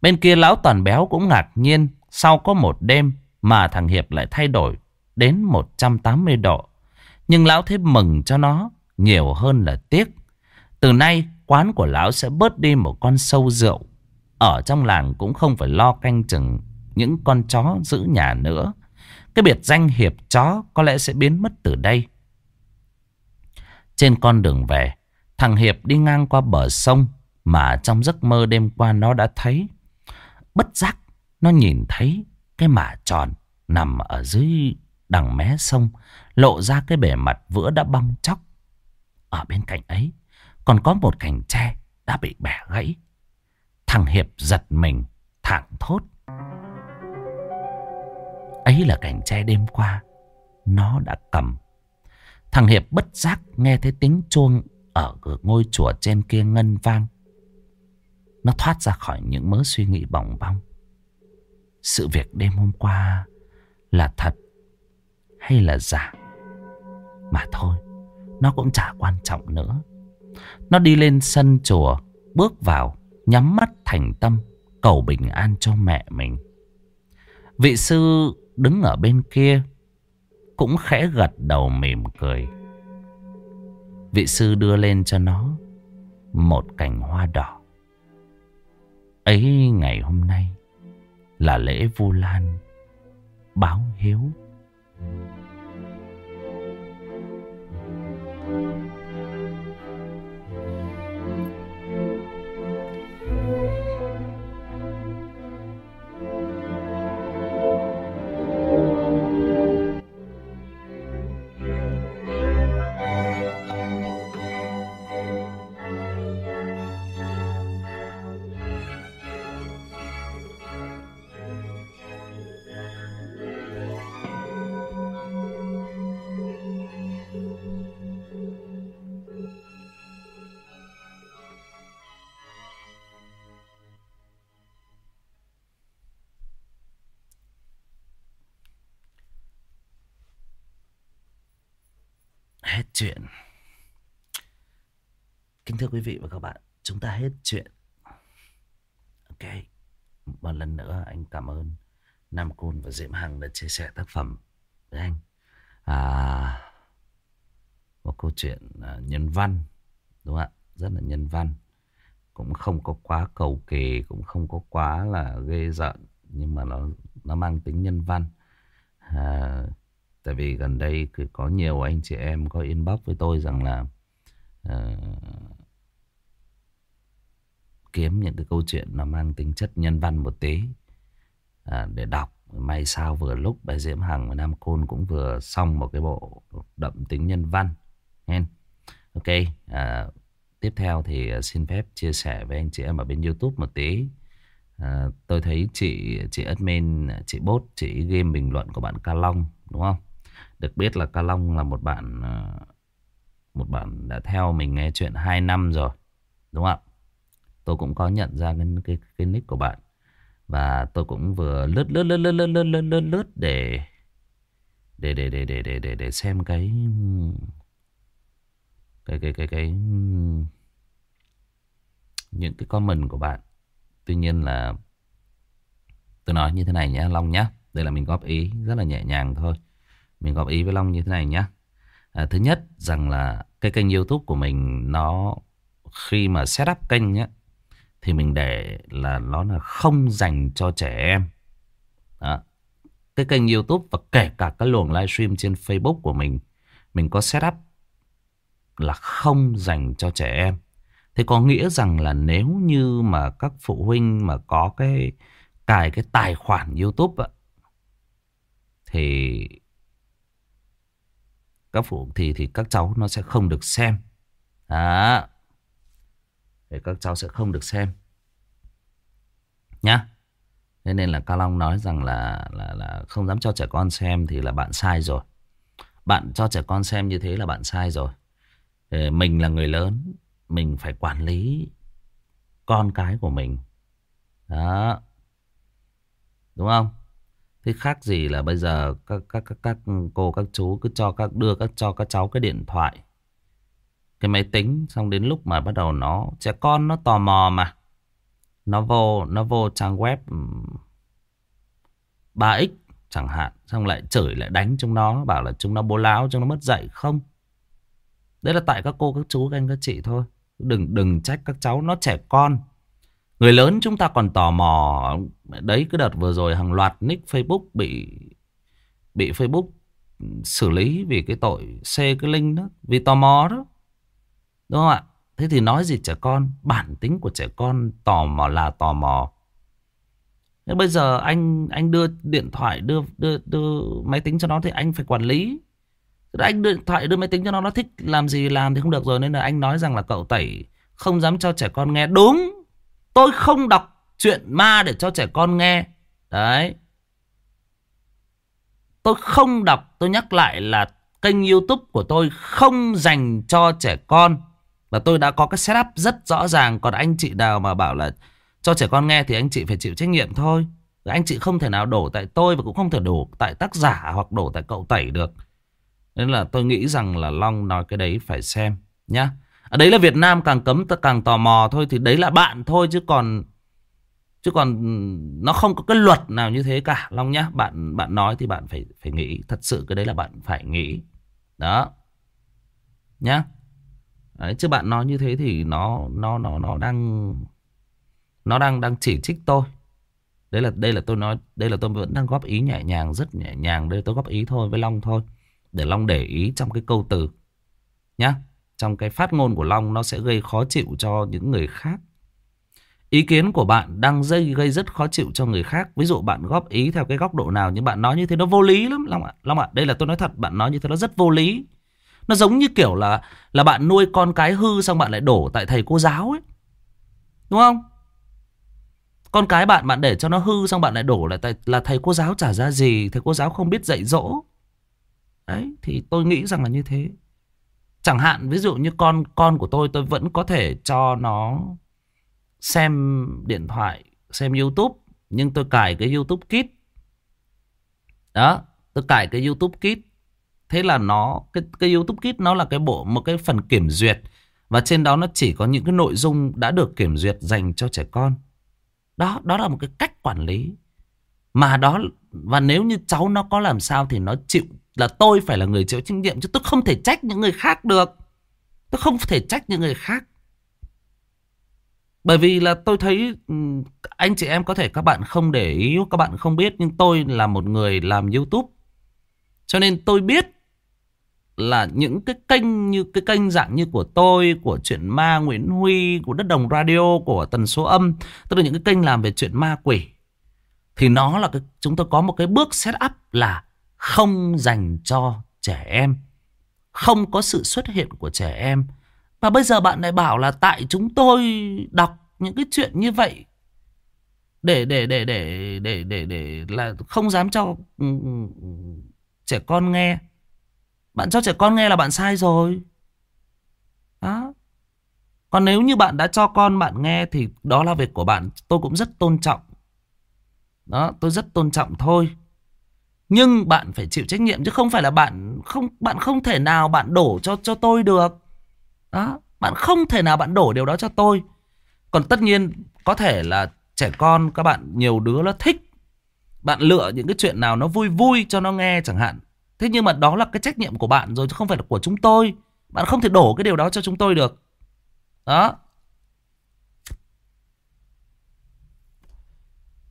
Bên kia lão toàn béo cũng ngạc nhiên. Sau có một đêm mà thằng Hiệp lại thay đổi đến 180 độ. Nhưng lão thấy mừng cho nó, nhiều hơn là tiếc. Từ nay, quán của lão sẽ bớt đi một con sâu rượu. Ở trong làng cũng không phải lo canh chừng những con chó giữ nhà nữa. Cái biệt danh hiệp chó có lẽ sẽ biến mất từ đây. Trên con đường về, thằng Hiệp đi ngang qua bờ sông mà trong giấc mơ đêm qua nó đã thấy. Bất giác, nó nhìn thấy cái mả tròn nằm ở dưới đằng mé sông lộ ra cái bề mặt vữa đã bong chóc. Ở bên cạnh ấy còn có một cành tre đã bị bẻ gãy. Thằng Hiệp giật mình, thẳng thốt. Ấy là cảnh tre đêm qua, nó đã cầm. Thằng Hiệp bất giác nghe thấy tiếng chuông ở ngôi chùa trên kia ngân vang. Nó thoát ra khỏi những mớ suy nghĩ bỏng bong. Sự việc đêm hôm qua là thật hay là giả? Mà thôi, nó cũng chả quan trọng nữa. Nó đi lên sân chùa, bước vào, nhắm mắt thành tâm, cầu bình an cho mẹ mình. Vị sư đứng ở bên kia, cũng khẽ gật đầu mỉm cười. Vị sư đưa lên cho nó một cành hoa đỏ. Ấy ngày hôm nay là lễ Vu Lan báo hiếu. Hết chuyện. Kính thưa quý vị và các bạn, chúng ta hết chuyện. Ok. Một lần nữa anh cảm ơn Nam Côn và Diệm Hằng đã chia sẻ tác phẩm với anh. À, một câu chuyện à, nhân văn, đúng không ạ? Rất là nhân văn. Cũng không có quá cầu kỳ, cũng không có quá là ghê giận. Nhưng mà nó nó mang tính nhân văn. À, Tại vì gần đây có nhiều anh chị em có inbox với tôi rằng là uh, kiếm những cái câu chuyện nó mang tính chất nhân văn một tí uh, để đọc. May sao vừa lúc bài Diễm Hằng và Nam Côn cũng vừa xong một cái bộ đậm tính nhân văn. Hen. Ok, uh, tiếp theo thì à, xin phép chia sẻ với anh chị em ở bên YouTube một tí. À, tôi thấy chị chị admin chị bốt chị game bình luận của bạn Ca Long đúng không được biết là Ca Long là một bạn ờ, một bạn đã theo mình nghe chuyện 2 năm rồi. Đúng không? Tôi cũng có nhận ra cái, cái, cái nick của bạn. Và tôi cũng vừa lướt lướt lướt lướt lướt lướt lướt, lướt, lướt để, để để để để để để để xem cái cái cái cái cái những cái comment của bạn. Tuy nhiên là tôi nói như thế này nhé Long nhé. Đây là mình góp ý rất là nhẹ nhàng thôi. Mình góp ý với Long như thế này nhé. À, thứ nhất rằng là cái kênh youtube của mình nó khi mà setup kênh nhé thì mình để là nó là không dành cho trẻ em. Đó. Cái kênh youtube và kể cả cái luồng livestream trên facebook của mình mình có setup là không dành cho trẻ em. Thế có nghĩa rằng là nếu như mà các phụ huynh mà có cái cài cái tài khoản YouTube ạ, thì các phụ thì thì các cháu nó sẽ không được xem. À, thì các cháu sẽ không được xem. Nhá. Thế nên là ca long nói rằng là là là không dám cho trẻ con xem thì là bạn sai rồi. Bạn cho trẻ con xem như thế là bạn sai rồi. Mình là người lớn mình phải quản lý con cái của mình. Đó. Đúng không? Thế khác gì là bây giờ các các các các cô các chú cứ cho các đưa các cho các cháu cái điện thoại, cái máy tính xong đến lúc mà bắt đầu nó trẻ con nó tò mò mà. Nó vô nó vô trang web 3x chẳng hạn xong lại chửi lại đánh chúng nó bảo là chúng nó bố láo chúng nó mất dạy không? Đấy là tại các cô các chú các anh các chị thôi. Đừng đừng trách các cháu nó trẻ con. Người lớn chúng ta còn tò mò, Đấy, cái đợt vừa rồi hàng loạt nick Facebook bị Bị Facebook xử lý vì cái tội xê cái link đó, Vì tò mò đó Đúng không ạ Thế thì nói gì trẻ con, Bản tính của trẻ con tò mò là tò mò Thế bây giờ anh anh đưa điện thoại, đưa đưa đưa máy tính cho nó thì anh phải quản lý. Anh đưa điện thoại, đưa máy tính cho nó nó thích làm gì làm thì không được rồi, nên là anh nói rằng là cậu tẩy không dám cho trẻ con nghe. Đúng. Tôi không đọc chuyện ma để cho trẻ con nghe. Đấy. Tôi không đọc, tôi nhắc lại là kênh youtube của tôi không dành cho trẻ con. Và tôi đã có cái setup rất rõ ràng. Còn anh chị nào mà bảo là cho trẻ con nghe thì anh chị phải chịu trách nhiệm thôi. Anh chị không thể nào đổ tại tôi và cũng không thể đổ tại tác giả hoặc đổ tại cậu tẩy được. Nên là tôi nghĩ rằng là Long nói cái đấy phải xem nhá. Đấy là Việt Nam càng cấm càng tò mò thôi thì đấy là bạn thôi chứ còn chứ còn nó không có cái luật nào như thế cả Long nhá. Bạn bạn nói thì bạn phải phải nghĩ, thật sự cái đấy là bạn phải nghĩ. Đó. Nhá. Đấy, chứ bạn nói như thế thì nó nó nó nó đang nó đang đang chỉ trích tôi. Đây là đây là tôi nói, đây là tôi vẫn đang góp ý nhẹ nhàng, rất nhẹ nhàng, đây tôi góp ý thôi với Long thôi. Để Long để ý trong cái câu từ nhá. Trong cái phát ngôn của Long nó sẽ gây khó chịu cho những người khác. Ý kiến của bạn đang dây gây rất khó chịu cho người khác. Ví dụ bạn góp ý theo cái góc độ nào nhưng bạn nói như thế nó vô lý lắm Long ạ. Long ạ, đây là tôi nói thật, bạn nói như thế nó rất vô lý. Nó giống như kiểu là là bạn nuôi con cái hư xong bạn lại đổ tại thầy cô giáo ấy. Đúng không? Con cái bạn bạn để cho nó hư xong bạn lại đổ lại tại là thầy cô giáo trả ra gì, thầy cô giáo không biết dạy dỗ. Đấy, thì tôi nghĩ rằng là như thế. Chẳng hạn ví dụ như con con của tôi tôi vẫn có thể cho nó xem điện thoại, xem YouTube nhưng tôi cài cái YouTube Kids. Đó, tôi cài cái YouTube Kids. Thế là nó cái cái YouTube Kids nó là cái bộ một cái phần kiểm duyệt và trên đó nó chỉ có những cái nội dung đã được kiểm duyệt dành cho trẻ con. Đó, đó là một cái cách quản lý. Mà đó và nếu như cháu nó có làm sao thì nó chịu là tôi phải là người chịu trách nhiệm chứ tôi không thể trách những người khác được. Tôi không thể trách những người khác. Bởi vì là tôi thấy anh chị em có thể các bạn không để ý, các bạn không biết nhưng tôi là một người làm YouTube. Cho nên tôi biết là những cái kênh như cái kênh dạng như của tôi, của chuyện ma Nguyễn Huy, của Đất Đồng Radio, của Tần Số Âm, tức là những cái kênh làm về chuyện ma quỷ thì nó là cái chúng tôi có một cái bước set up là không dành cho trẻ em. Không có sự xuất hiện của trẻ em. Và bây giờ bạn lại bảo là tại chúng tôi đọc những cái chuyện như vậy để để để để để để để là không dám cho ừ, trẻ con nghe. Bạn cho trẻ con nghe là bạn sai rồi. Đó. Còn nếu như bạn đã cho con bạn nghe thì đó là việc của bạn. Tôi cũng rất tôn trọng. Đó, tôi rất tôn trọng thôi. Nhưng bạn phải chịu trách nhiệm chứ không phải là bạn không bạn không thể nào bạn đổ cho cho tôi được. Đó, bạn không thể nào bạn đổ điều đó cho tôi. Còn tất nhiên có thể là trẻ con các bạn nhiều đứa nó thích. Bạn lựa những cái chuyện nào nó vui vui cho nó nghe chẳng hạn. Thế nhưng mà đó là cái trách nhiệm của bạn rồi chứ không phải là của chúng tôi. Bạn không thể đổ cái điều đó cho chúng tôi được. Đó.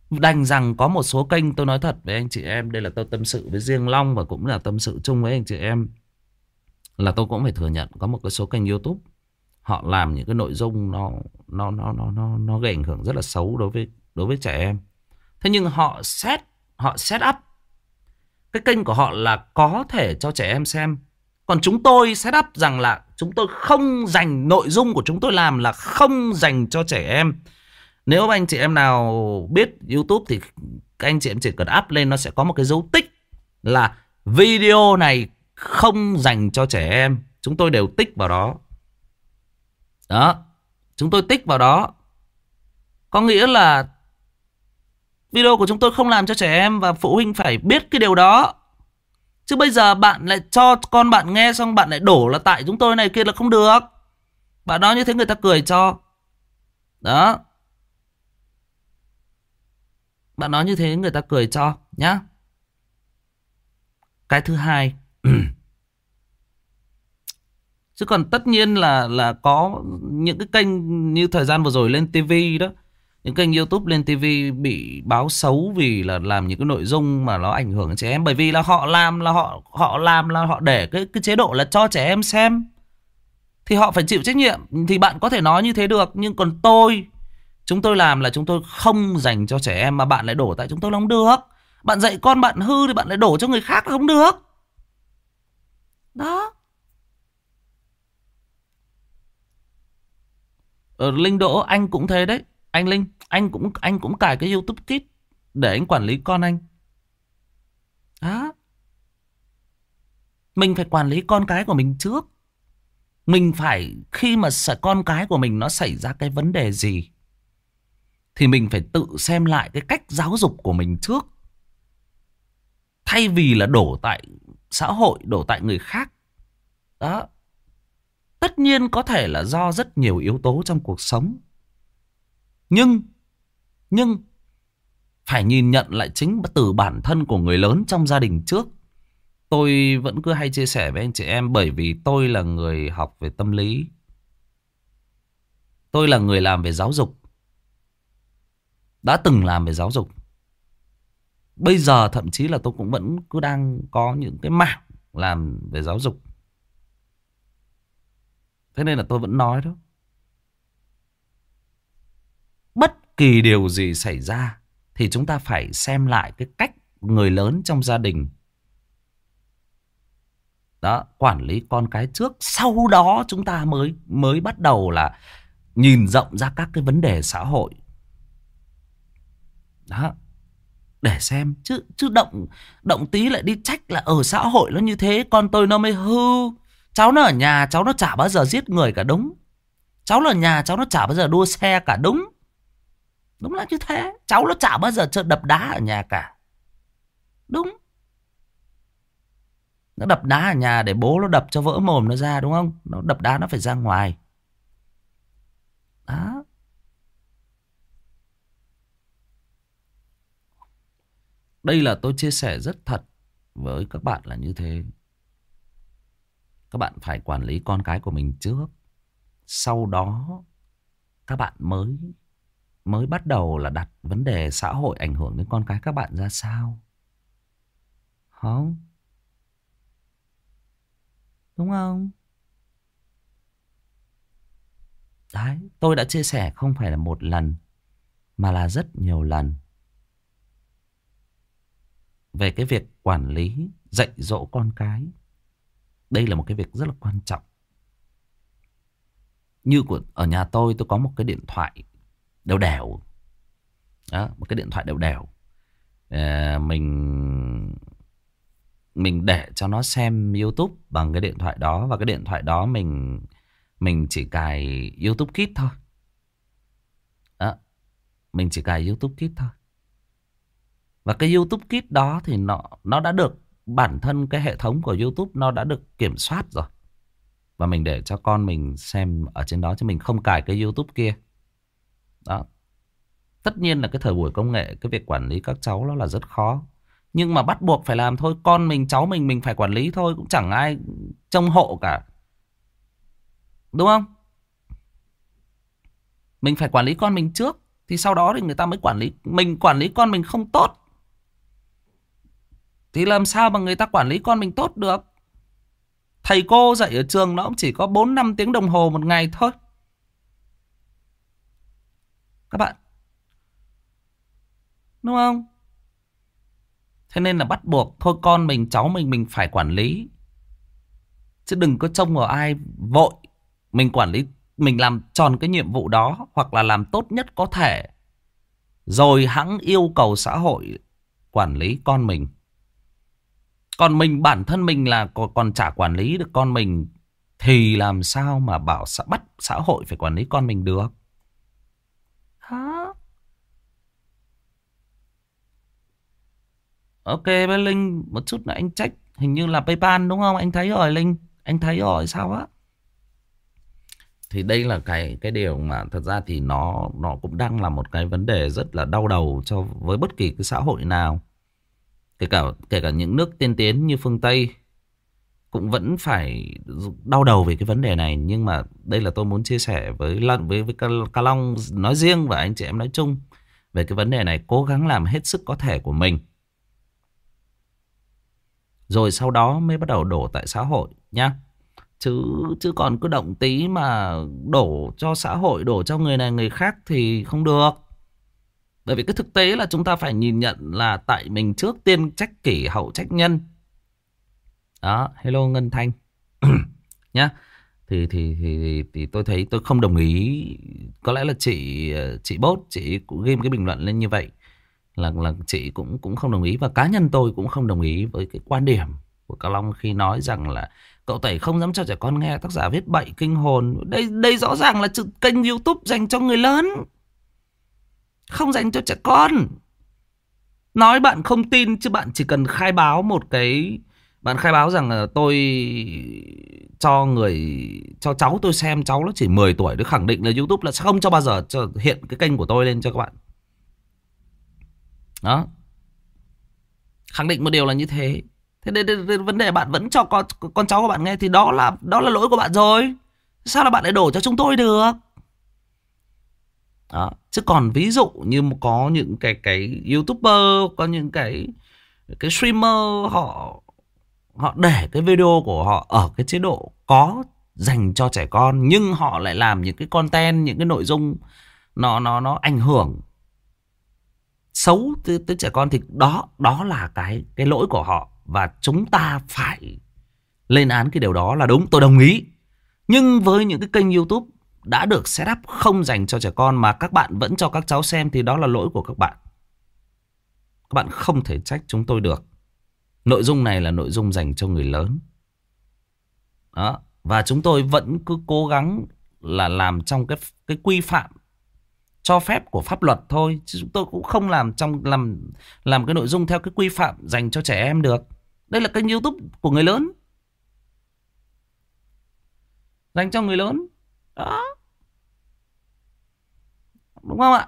Đành rằng có một số kênh, tôi nói thật với anh chị em, Đây là tôi tâm sự với riêng Long Và cũng là tâm sự chung với anh chị em, Là tôi cũng phải thừa nhận Có một cái số kênh youtube, Họ làm những cái nội dung nó nó nó nó nó nó gây ảnh hưởng rất là xấu đối với đối với trẻ em. Thế nhưng họ set họ set up cái kênh của họ là có thể cho trẻ em xem. Còn chúng tôi set up rằng là chúng tôi không dành nội dung của chúng tôi làm là không dành cho trẻ em. Nếu anh chị em nào biết YouTube thì các anh chị em chỉ cần up lên nó sẽ có một cái dấu tích là video này không dành cho trẻ em. Chúng tôi đều tích vào đó. Đó. Chúng tôi tích vào đó. Có nghĩa là video của chúng tôi không làm cho trẻ em và phụ huynh phải biết cái điều đó. Chứ bây giờ bạn lại cho con bạn nghe xong bạn lại đổ là tại chúng tôi này, kia là không được. Bạn nói như thế người ta cười cho. Đó. Bạn nói như thế người ta cười cho, nhá. Cái thứ hai. Chứ còn tất nhiên là là có những cái kênh như thời gian vừa rồi lên TV đó. Những kênh YouTube lên TV bị báo xấu vì là làm những cái nội dung mà nó ảnh hưởng đến trẻ em. Bởi vì là họ làm, là họ họ làm, là họ để cái cái chế độ là cho trẻ em xem. Thì họ phải chịu trách nhiệm. Thì bạn có thể nói như thế được. Nhưng còn tôi Chúng tôi làm là chúng tôi không dành cho trẻ em mà bạn lại đổ tại chúng tôi là không được. Bạn dạy con bạn hư thì bạn lại đổ cho người khác là không được. Đó. Ở Linh Đỗ anh cũng thế đấy. Anh Linh, anh cũng anh cũng cài cái YouTube Kids để anh quản lý con anh. Đó. Mình phải quản lý con cái của mình trước. Mình phải khi mà con cái của mình nó xảy ra cái vấn đề gì thì mình phải tự xem lại cái cách giáo dục của mình trước. Thay vì là đổ tại xã hội, đổ tại người khác. Đó. Tất nhiên có thể là do rất nhiều yếu tố trong cuộc sống. Nhưng, nhưng phải nhìn nhận lại chính từ bản thân của người lớn trong gia đình trước. Tôi vẫn cứ hay chia sẻ với anh chị em bởi vì tôi là người học về tâm lý. Tôi là người làm về giáo dục. Đã từng làm về giáo dục. Bây giờ thậm chí là tôi cũng vẫn cứ đang có những cái mảng làm về giáo dục. Thế nên là tôi vẫn nói đó. Bất kỳ điều gì xảy ra thì chúng ta phải xem lại cái cách người lớn trong gia đình đó, quản lý con cái trước, sau đó chúng ta mới mới bắt đầu là nhìn rộng ra các cái vấn đề xã hội đó. Để xem. Chứ chứ động động tí lại đi trách là ở xã hội nó như thế, con tôi nó mới hư. Cháu nó ở nhà, cháu nó chả bao giờ giết người cả, đúng. Cháu là nhà, cháu nó chả bao giờ đua xe cả, đúng. Đúng là như thế. Cháu nó chả bao giờ chơi đập đá ở nhà cả. Đúng. Nó đập đá ở nhà để bố nó đập cho vỡ mồm nó ra, đúng không? Nó đập đá nó phải ra ngoài. Đó. Đây là tôi chia sẻ rất thật với các bạn là như thế. Các bạn phải quản lý con cái của mình trước. Sau đó các bạn mới mới bắt đầu là đặt vấn đề xã hội ảnh hưởng đến con cái các bạn ra sao. Không? Đúng không? Đấy, tôi đã chia sẻ không phải là một lần mà là rất nhiều lần về cái việc quản lý, dạy dỗ con cái. Đây là một cái việc rất là quan trọng. Như của ở nhà tôi tôi có một cái điện thoại đều đều. Đó, một cái điện thoại đều đều. À, mình mình để cho nó xem YouTube bằng cái điện thoại đó và cái điện thoại đó mình mình chỉ cài YouTube Kids thôi. Đó. Mình chỉ cài YouTube Kids thôi. Và cái YouTube Kids đó thì nó nó đã được, bản thân cái hệ thống của YouTube nó đã được kiểm soát rồi. Và mình để cho con mình xem ở trên đó chứ mình không cài cái YouTube kia. Đó. Tất nhiên là cái thời buổi công nghệ, cái việc quản lý các cháu nó là rất khó. Nhưng mà bắt buộc phải làm thôi, Con mình, cháu mình mình phải quản lý thôi, Cũng chẳng ai trông hộ cả Đúng không Mình phải quản lý con mình trước, Thì sau đó thì người ta mới quản lý, Mình quản lý con mình không tốt thì làm sao mà người ta quản lý con mình tốt được Thầy cô dạy ở trường nó cũng chỉ có 4-5 tiếng đồng hồ một ngày thôi Các bạn Đúng không Thế nên là bắt buộc thôi con mình cháu mình mình phải quản lý. Chứ đừng có trông vào ai vội. Mình quản lý, mình làm tròn cái nhiệm vụ đó hoặc là làm tốt nhất có thể. Rồi hãng yêu cầu xã hội quản lý con mình. Còn mình bản thân mình là còn chả quản lý được con mình thì làm sao mà bảo bắt xã hội phải quản lý con mình được. Đó. Ok với Linh một chút là anh trách hình như là PayPal đúng không? Anh thấy rồi Linh, anh thấy rồi sao á? Thì đây là cái cái điều mà thật ra thì nó nó cũng đang là một cái vấn đề rất là đau đầu cho với bất kỳ cái xã hội nào. Kể cả kể cả những nước tiên tiến như phương Tây cũng vẫn phải đau đầu về cái vấn đề này nhưng mà đây là tôi muốn chia sẻ với với với Ca Long nói riêng và anh chị em nói chung về cái vấn đề này cố gắng làm hết sức có thể của mình rồi sau đó mới bắt đầu đổ tại xã hội nhá. Chứ chứ còn cứ động tí mà đổ cho xã hội, đổ cho người này người khác thì không được. Bởi vì cái thực tế là chúng ta phải nhìn nhận là tại mình trước tiên trách kỷ hậu trách nhân. Đó, hello Ngân Thanh. Nhá. Thì, thì thì thì thì tôi thấy tôi không đồng ý có lẽ là chị chị bốt chị cũng ghim cái bình luận lên như vậy là là chị cũng cũng không đồng ý và cá nhân tôi cũng không đồng ý với cái quan điểm của Cao Long khi nói rằng là cậu tẩy không dám cho trẻ con nghe tác giả viết bậy kinh hồn. Đây đây rõ ràng là kênh YouTube dành cho người lớn. Không dành cho trẻ con. Nói bạn không tin chứ bạn chỉ cần khai báo một cái bạn khai báo rằng là tôi cho người cho cháu tôi xem cháu nó chỉ 10 tuổi để khẳng định là YouTube là sẽ không cho bao giờ cho hiện cái kênh của tôi lên cho các bạn. Đó. Khẳng định một điều là như thế. Thế đây, đây, đây, vấn đề bạn vẫn cho con con cháu của bạn nghe thì đó là đó là lỗi của bạn rồi. Sao là bạn lại đổ cho chúng tôi được? Đó. Chứ còn ví dụ như có những cái cái youtuber, có những cái cái streamer họ họ để cái video của họ ở cái chế độ có dành cho trẻ con nhưng họ lại làm những cái content, những cái nội dung nó nó nó ảnh hưởng xấu tới, tới trẻ con thì đó đó là cái cái lỗi của họ. Và chúng ta phải lên án cái điều đó là đúng tôi đồng ý. Nhưng với những cái kênh youtube đã được setup không dành cho trẻ con mà các bạn vẫn cho các cháu xem thì đó là lỗi của các bạn. Các bạn không thể trách chúng tôi được. Nội dung này là nội dung dành cho người lớn. Đó, và chúng tôi vẫn cứ cố gắng là làm trong cái cái quy phạm cho phép của pháp luật thôi, chứ chúng tôi cũng không làm trong, làm làm cái nội dung theo cái quy phạm dành cho trẻ em được. Đây là kênh youtube của người lớn. Dành cho người lớn đó. Đúng không ạ?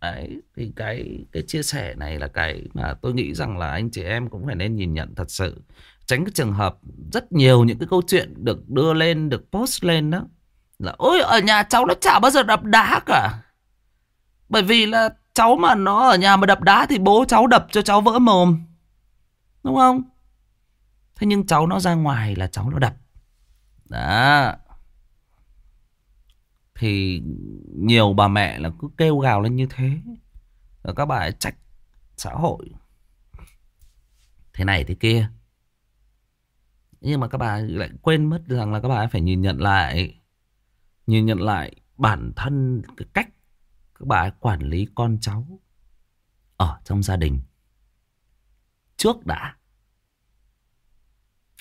Đấy, thì cái cái chia sẻ này là cái mà tôi nghĩ rằng là anh chị em cũng phải nên nhìn nhận thật sự. Tránh cái trường hợp rất nhiều những cái câu chuyện được đưa lên, được post lên đó, là ôi, ở nhà cháu nó chả bao giờ đập đá cả. Bởi vì là cháu mà nó ở nhà mà đập đá thì bố cháu đập cho cháu vỡ mồm. Đúng không? Thế nhưng cháu nó ra ngoài là cháu nó đập. Đó thì nhiều bà mẹ là cứ kêu gào lên như thế. Rồi các bà ấy trách xã hội. Thế này thế kia. Nhưng mà các bà lại quên mất rằng là các bà phải nhìn nhận lại, nhìn nhận lại bản thân, cái cách các bà quản lý con cháu ở trong gia đình trước đã.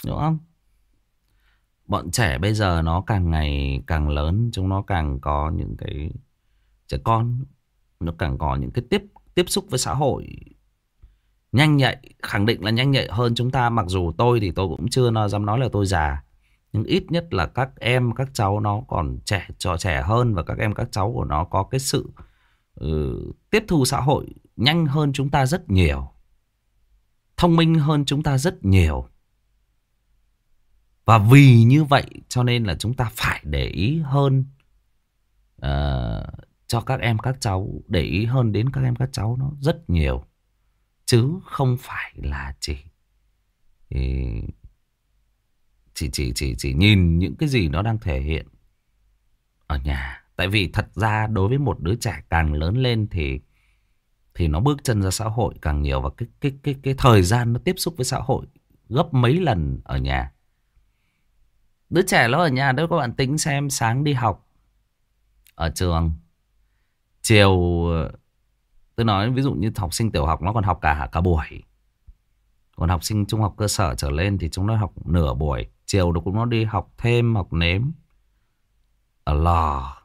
Đúng không? Bọn trẻ bây giờ nó càng ngày càng lớn chúng nó càng có những cái trẻ con nó càng có những cái tiếp tiếp xúc với xã hội nhanh nhạy khẳng định là nhanh nhạy hơn chúng ta. Mặc dù tôi thì tôi cũng chưa nó dám nói là tôi già nhưng ít nhất là các em các cháu nó còn trẻ trò trẻ hơn và các em các cháu của nó có cái sự uh, tiếp thu xã hội nhanh hơn chúng ta rất nhiều thông minh hơn chúng ta rất nhiều và vì như vậy cho nên là chúng ta phải để ý hơn uh, cho các em các cháu để ý hơn đến các em các cháu nó rất nhiều. Chứ không phải là chỉ chỉ chỉ chỉ chỉ nhìn những cái gì nó đang thể hiện ở nhà. Tại vì thật ra đối với một đứa trẻ càng lớn lên thì thì nó bước chân ra xã hội càng nhiều và cái cái cái cái thời gian nó tiếp xúc với xã hội gấp mấy lần ở nhà đứa trẻ nó ở nhà đâu, các bạn tính xem, sáng đi học, ở trường. Chiều, tôi nói ví dụ như học sinh tiểu học nó còn học cả cả buổi. Còn học sinh trung học cơ sở trở lên thì chúng nó học nửa buổi. Chiều nó cũng nó đi học thêm, học nếm. Ở lò,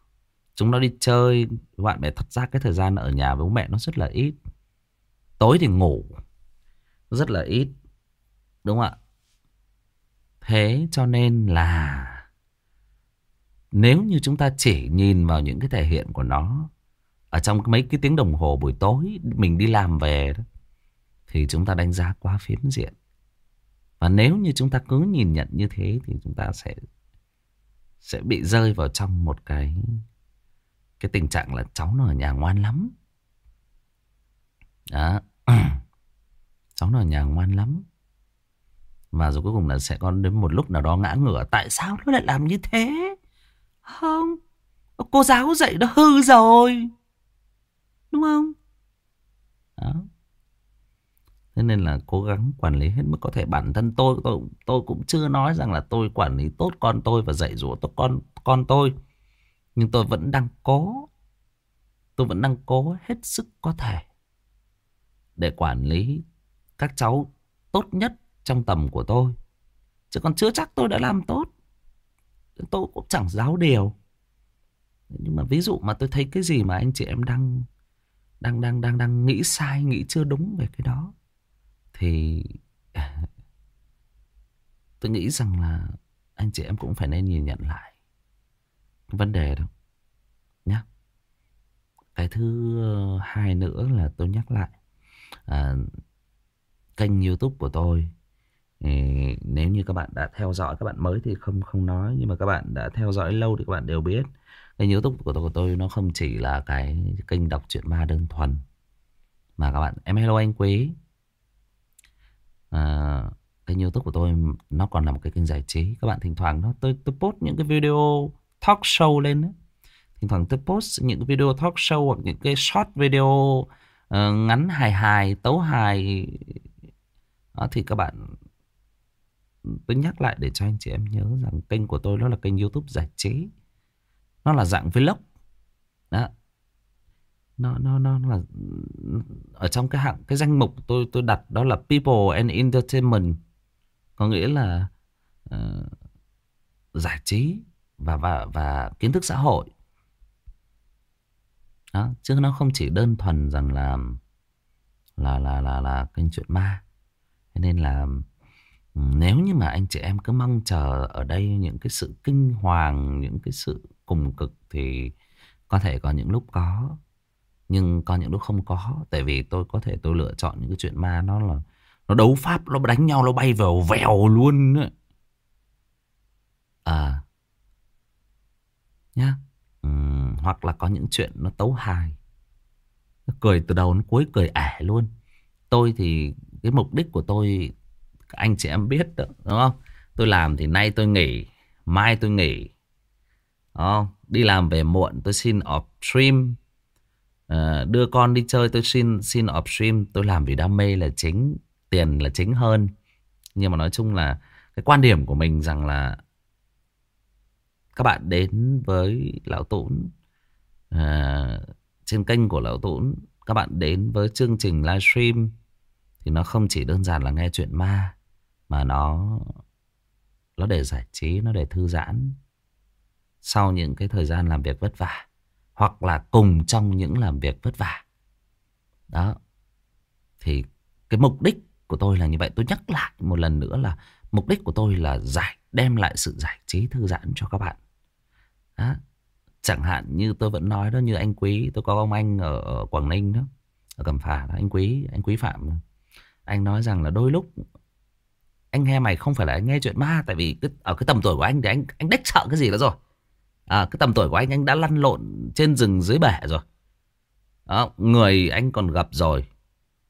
chúng nó đi chơi. Bạn bè thật ra cái thời gian ở nhà với bố mẹ nó rất là ít. Tối thì ngủ, rất là ít. Đúng không ạ? Thế cho nên là nếu như chúng ta chỉ nhìn vào những cái thể hiện của nó ở trong mấy cái tiếng đồng hồ buổi tối mình đi làm về đó, thì chúng ta đánh giá quá phiến diện và nếu như chúng ta cứ nhìn nhận như thế thì chúng ta sẽ sẽ bị rơi vào trong một cái cái tình trạng là cháu nó ở nhà ngoan lắm. Đó. cháu nó ở nhà ngoan lắm. Và rồi cuối cùng là sẽ có đến một lúc nào đó ngã ngửa, Tại sao nó lại làm như thế? Không, Cô giáo dạy nó hư rồi. Đúng không? Đó. Thế nên là cố gắng quản lý hết mức có thể bản thân tôi. Tôi tôi cũng chưa nói rằng là tôi quản lý tốt con tôi và dạy dỗ tốt con con tôi. Nhưng tôi vẫn đang cố. Tôi vẫn đang cố hết sức có thể để quản lý các cháu tốt nhất trong tầm của tôi. Chứ còn chưa chắc tôi đã làm tốt. Tôi cũng chẳng giáo điều. Nhưng mà ví dụ mà tôi thấy cái gì mà anh chị em đang đang đang đang đang nghĩ sai, nghĩ chưa đúng về cái đó thì tôi nghĩ rằng là anh chị em cũng phải nên nhìn nhận lại vấn đề đó Nhá, cái thứ hai nữa là tôi nhắc lại à, kênh youtube của tôi nếu như các bạn đã theo dõi các bạn mới thì không không nói nhưng mà các bạn đã theo dõi lâu thì các bạn đều biết. Cái youtube của tôi, của tôi nó không chỉ là cái kênh đọc truyện ma đơn thuần mà các bạn em hello anh quý. À, kênh youtube của tôi nó còn là một cái kênh giải trí. Các bạn thỉnh thoảng nó tôi tôi post những cái video talk show lên đó. thỉnh thoảng tôi post những cái video talk show hoặc những cái short video uh, ngắn hài hài tấu hài. Đó, thì các bạn tôi nhắc lại để cho anh chị em nhớ rằng kênh của tôi nó là kênh youtube giải trí. Nó là dạng vlog. Đó. Nó nó nó là ở trong cái hạng cái danh mục tôi tôi đặt đó là people and entertainment. Có nghĩa là uh, giải trí và và và kiến thức xã hội. Đó chứ nó không chỉ đơn thuần rằng là là là là là kênh chuyện ma. Nên là nếu như mà anh chị em cứ mong chờ ở đây những cái sự kinh hoàng những cái sự cùng cực thì có thể có những lúc có nhưng có những lúc không có. Tại vì tôi có thể tôi lựa chọn những cái chuyện ma nó là nó đấu pháp nó đánh nhau nó bay vào vèo luôn ấy. à. Nhá. Ừ, hoặc là có những chuyện nó tấu hài. Nó cười từ đầu đến cuối cười ẻ luôn. Tôi thì cái mục đích của tôi anh chị em biết được đúng không? Tôi làm thì nay tôi nghỉ mai tôi nghỉ. Đúng không? đi làm về muộn tôi xin off stream. À, đưa con đi chơi tôi xin xin off stream. Tôi làm vì đam mê là chính tiền là chính hơn. Nhưng mà nói chung là cái quan điểm của mình rằng là các bạn đến với lão tốn à, trên kênh của lão tốn các bạn đến với chương trình livestream thì nó không chỉ đơn giản là nghe chuyện ma mà nó nó để giải trí nó để thư giãn sau những cái thời gian làm việc vất vả hoặc là cùng trong những làm việc vất vả. Đó. Thì cái mục đích của tôi là như vậy. Tôi nhắc lại một lần nữa là mục đích của tôi là giải đem lại sự giải trí thư giãn cho các bạn. Đó. Chẳng hạn như tôi vẫn nói đó như anh Quý, tôi có ông anh ở, ở Quảng Ninh đó, ở Cẩm Phả đó, anh Quý, anh Quý Phạm. Anh nói rằng là đôi lúc anh nghe mày không phải là anh nghe chuyện ma tại vì cái, ở cái tầm tuổi của anh thì anh anh đếch sợ cái gì đó rồi. À, cái tầm tuổi của anh anh đã lăn lộn trên rừng dưới bể rồi. Đó, người anh còn gặp rồi.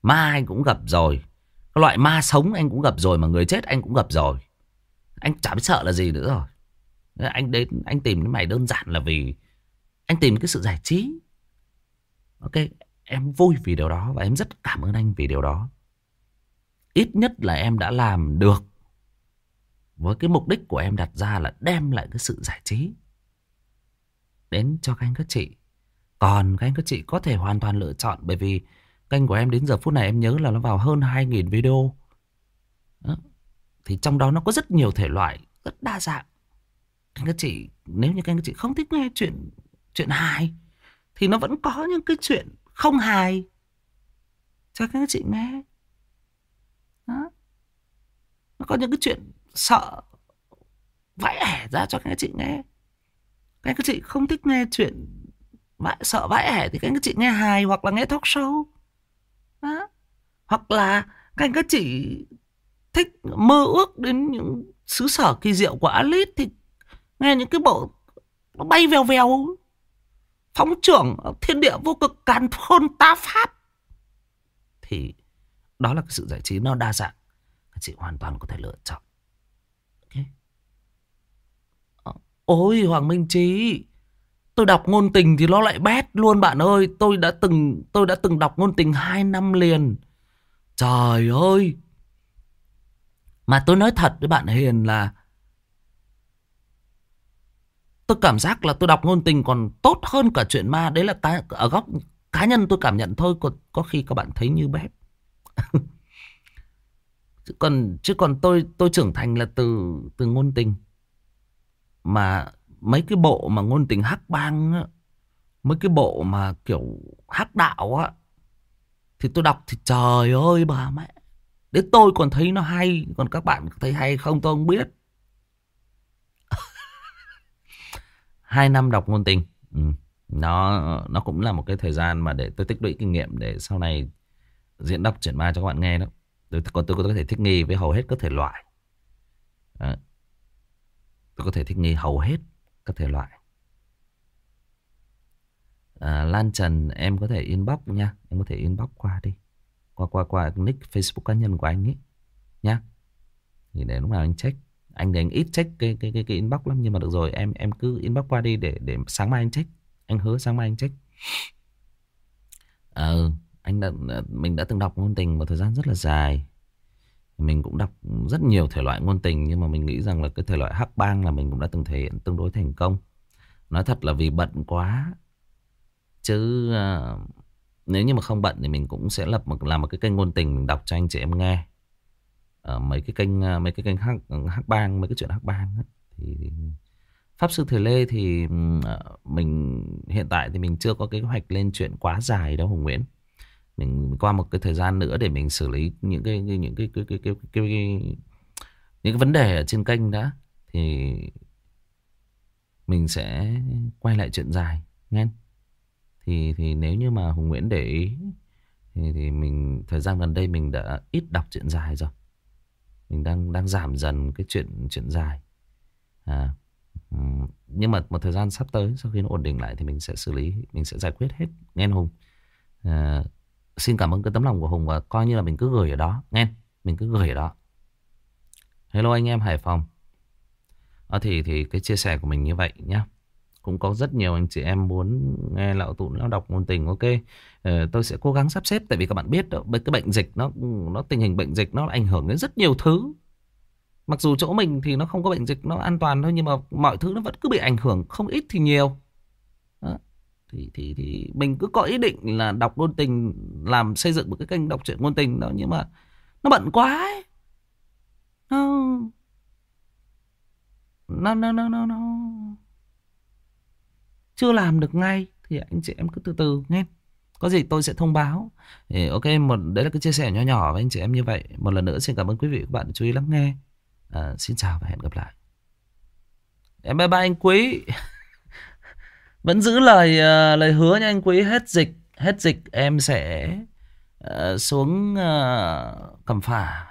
Ma anh cũng gặp rồi. Cái loại ma sống anh cũng gặp rồi mà người chết anh cũng gặp rồi. Anh chả biết sợ là gì nữa rồi. Anh đến anh tìm cái mày đơn giản là vì anh tìm cái sự giải trí. Ok, em vui vì điều đó và em rất cảm ơn anh vì điều đó. Ít nhất là em đã làm được với cái mục đích của em đặt ra là đem lại cái sự giải trí đến cho các anh các chị. Còn các anh các chị có thể hoàn toàn lựa chọn bởi vì kênh của em đến giờ phút này em nhớ là nó vào hơn 2.000 video. Đó. Thì trong đó nó có rất nhiều thể loại, rất đa dạng. Các anh các chị, nếu như các anh các chị không thích nghe chuyện chuyện hài thì nó vẫn có những cái chuyện không hài cho các anh các chị nghe. Đó. Nó có những cái chuyện sợ vãi ẻ ra cho các anh chị nghe các anh chị không thích nghe chuyện vãi, sợ vãi ẻ thì các anh chị nghe hài hoặc là nghe talk show. Đó. Hoặc là các anh các chị thích mơ ước đến những xứ sở kỳ diệu của Alice thì nghe những cái bộ nó bay vèo vèo phóng trưởng thiên địa vô cực càn khôn tá pháp thì đó là cái sự giải trí nó đa dạng. Các chị hoàn toàn có thể lựa chọn. Okay. Ờ, ôi Hoàng Minh Trí Tôi đọc ngôn tình thì nó lại bét luôn bạn ơi. Tôi đã từng tôi đã từng đọc ngôn tình 2 năm liền. Trời ơi! Mà tôi nói thật với bạn Hiền là Tôi cảm giác là tôi đọc ngôn tình còn tốt hơn cả chuyện ma. Đấy là ta ở góc cá nhân tôi cảm nhận thôi. Có, có khi các bạn thấy như bét chứ còn chứ còn tôi tôi trưởng thành là từ từ ngôn tình. Mà mấy cái bộ mà ngôn tình hắc bang á, mấy cái bộ mà kiểu hắc đạo á thì tôi đọc thì trời ơi bà mẹ. Đến tôi còn thấy nó hay còn các bạn thấy hay không tôi không biết. Hai năm đọc ngôn tình. Ừ. nó nó cũng là một cái thời gian mà để tôi tích lũy kinh nghiệm để sau này diễn đọc chuyện ma cho các bạn nghe đó. Tôi, còn tôi có thể thích nghi với hầu hết các thể loại. Đó. tôi có thể thích nghi hầu hết các thể loại. À, Lan Trần em có thể inbox nha. Em có thể inbox qua đi. Qua qua qua nick Facebook cá nhân của anh ấy nhá thì để lúc nào anh check. Anh thì anh ít check cái cái cái, cái inbox lắm nhưng mà được rồi em em cứ inbox qua đi để để sáng mai anh check. Anh hứa sáng mai anh check. Ờ anh đã mình đã từng đọc ngôn tình một thời gian rất là dài. Mình cũng đọc rất nhiều thể loại ngôn tình nhưng mà mình nghĩ rằng là cái thể loại hắc bang là mình cũng đã từng thể hiện tương đối thành công. Nói thật là vì bận quá. Chứ uh, nếu như mà không bận thì mình cũng sẽ lập một làm một cái kênh ngôn tình mình đọc cho anh chị em nghe. Ở mấy cái kênh à, mấy cái kênh hắc hắc bang mấy cái chuyện hắc bang ấy. thì pháp sư thời lê thì uh, mình hiện tại thì mình chưa có kế hoạch lên chuyện quá dài đâu hùng nguyễn mình qua một cái thời gian nữa để mình xử lý những cái những cái cái cái cái, cái, cái, cái những cái vấn đề ở trên kênh đã thì mình sẽ quay lại chuyện dài nghe thì thì nếu như mà hùng nguyễn để ý thì thì mình thời gian gần đây mình đã ít đọc chuyện dài rồi. Mình đang đang giảm dần cái chuyện chuyện dài. À nhưng mà một thời gian sắp tới sau khi nó ổn định lại thì mình sẽ xử lý mình sẽ giải quyết hết. Nghe hùng à, xin cảm ơn cái tấm lòng của Hùng và coi như là mình cứ gửi ở đó nghe mình cứ gửi ở đó. Hello anh em Hải Phòng. À, thì thì cái chia sẻ của mình như vậy nhá. Cũng có rất nhiều anh chị em muốn nghe lão tụn lão đọc ngôn tình ok. Ờ, tôi sẽ cố gắng sắp xếp tại vì các bạn biết đó, cái bệnh dịch nó nó tình hình bệnh dịch nó ảnh hưởng đến rất nhiều thứ. Mặc dù chỗ mình thì nó không có bệnh dịch nó an toàn thôi nhưng mà mọi thứ nó vẫn cứ bị ảnh hưởng không ít thì nhiều. Đó thì thì thì mình cứ có ý định là đọc ngôn tình làm xây dựng một cái kênh đọc truyện ngôn tình đó nhưng mà nó bận quá ấy. Nó nó nó nó nó chưa làm được ngay thì anh chị em cứ từ từ nghe có gì tôi sẽ thông báo. Thì ok một đấy là cái chia sẻ nhỏ nhỏ với anh chị em như vậy. Một lần nữa xin cảm ơn quý vị và các bạn chú ý lắng nghe. À, xin chào và hẹn gặp lại. Em bye bye anh quý. Vẫn giữ lời uh, lời hứa nha anh quý. Hết dịch Hết dịch em sẽ uh, xuống uh, cầm phả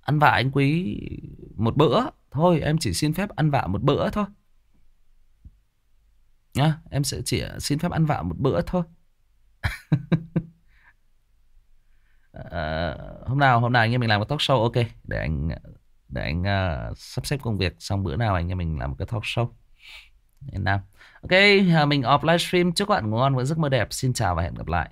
Ăn vạ anh quý một bữa. Thôi em chỉ xin phép ăn vạ một bữa thôi. Nha, Em sẽ chỉ xin phép ăn vạ một bữa thôi. Uh, Hôm nào hôm nào anh em mình làm một talk show Ok. Để anh để anh uh, sắp xếp công việc xong bữa nào anh em mình làm một cái talk show. Nam Ok, à, mình off livestream. Chúc các bạn ngủ ngon và giấc mơ đẹp. Xin chào và hẹn gặp lại.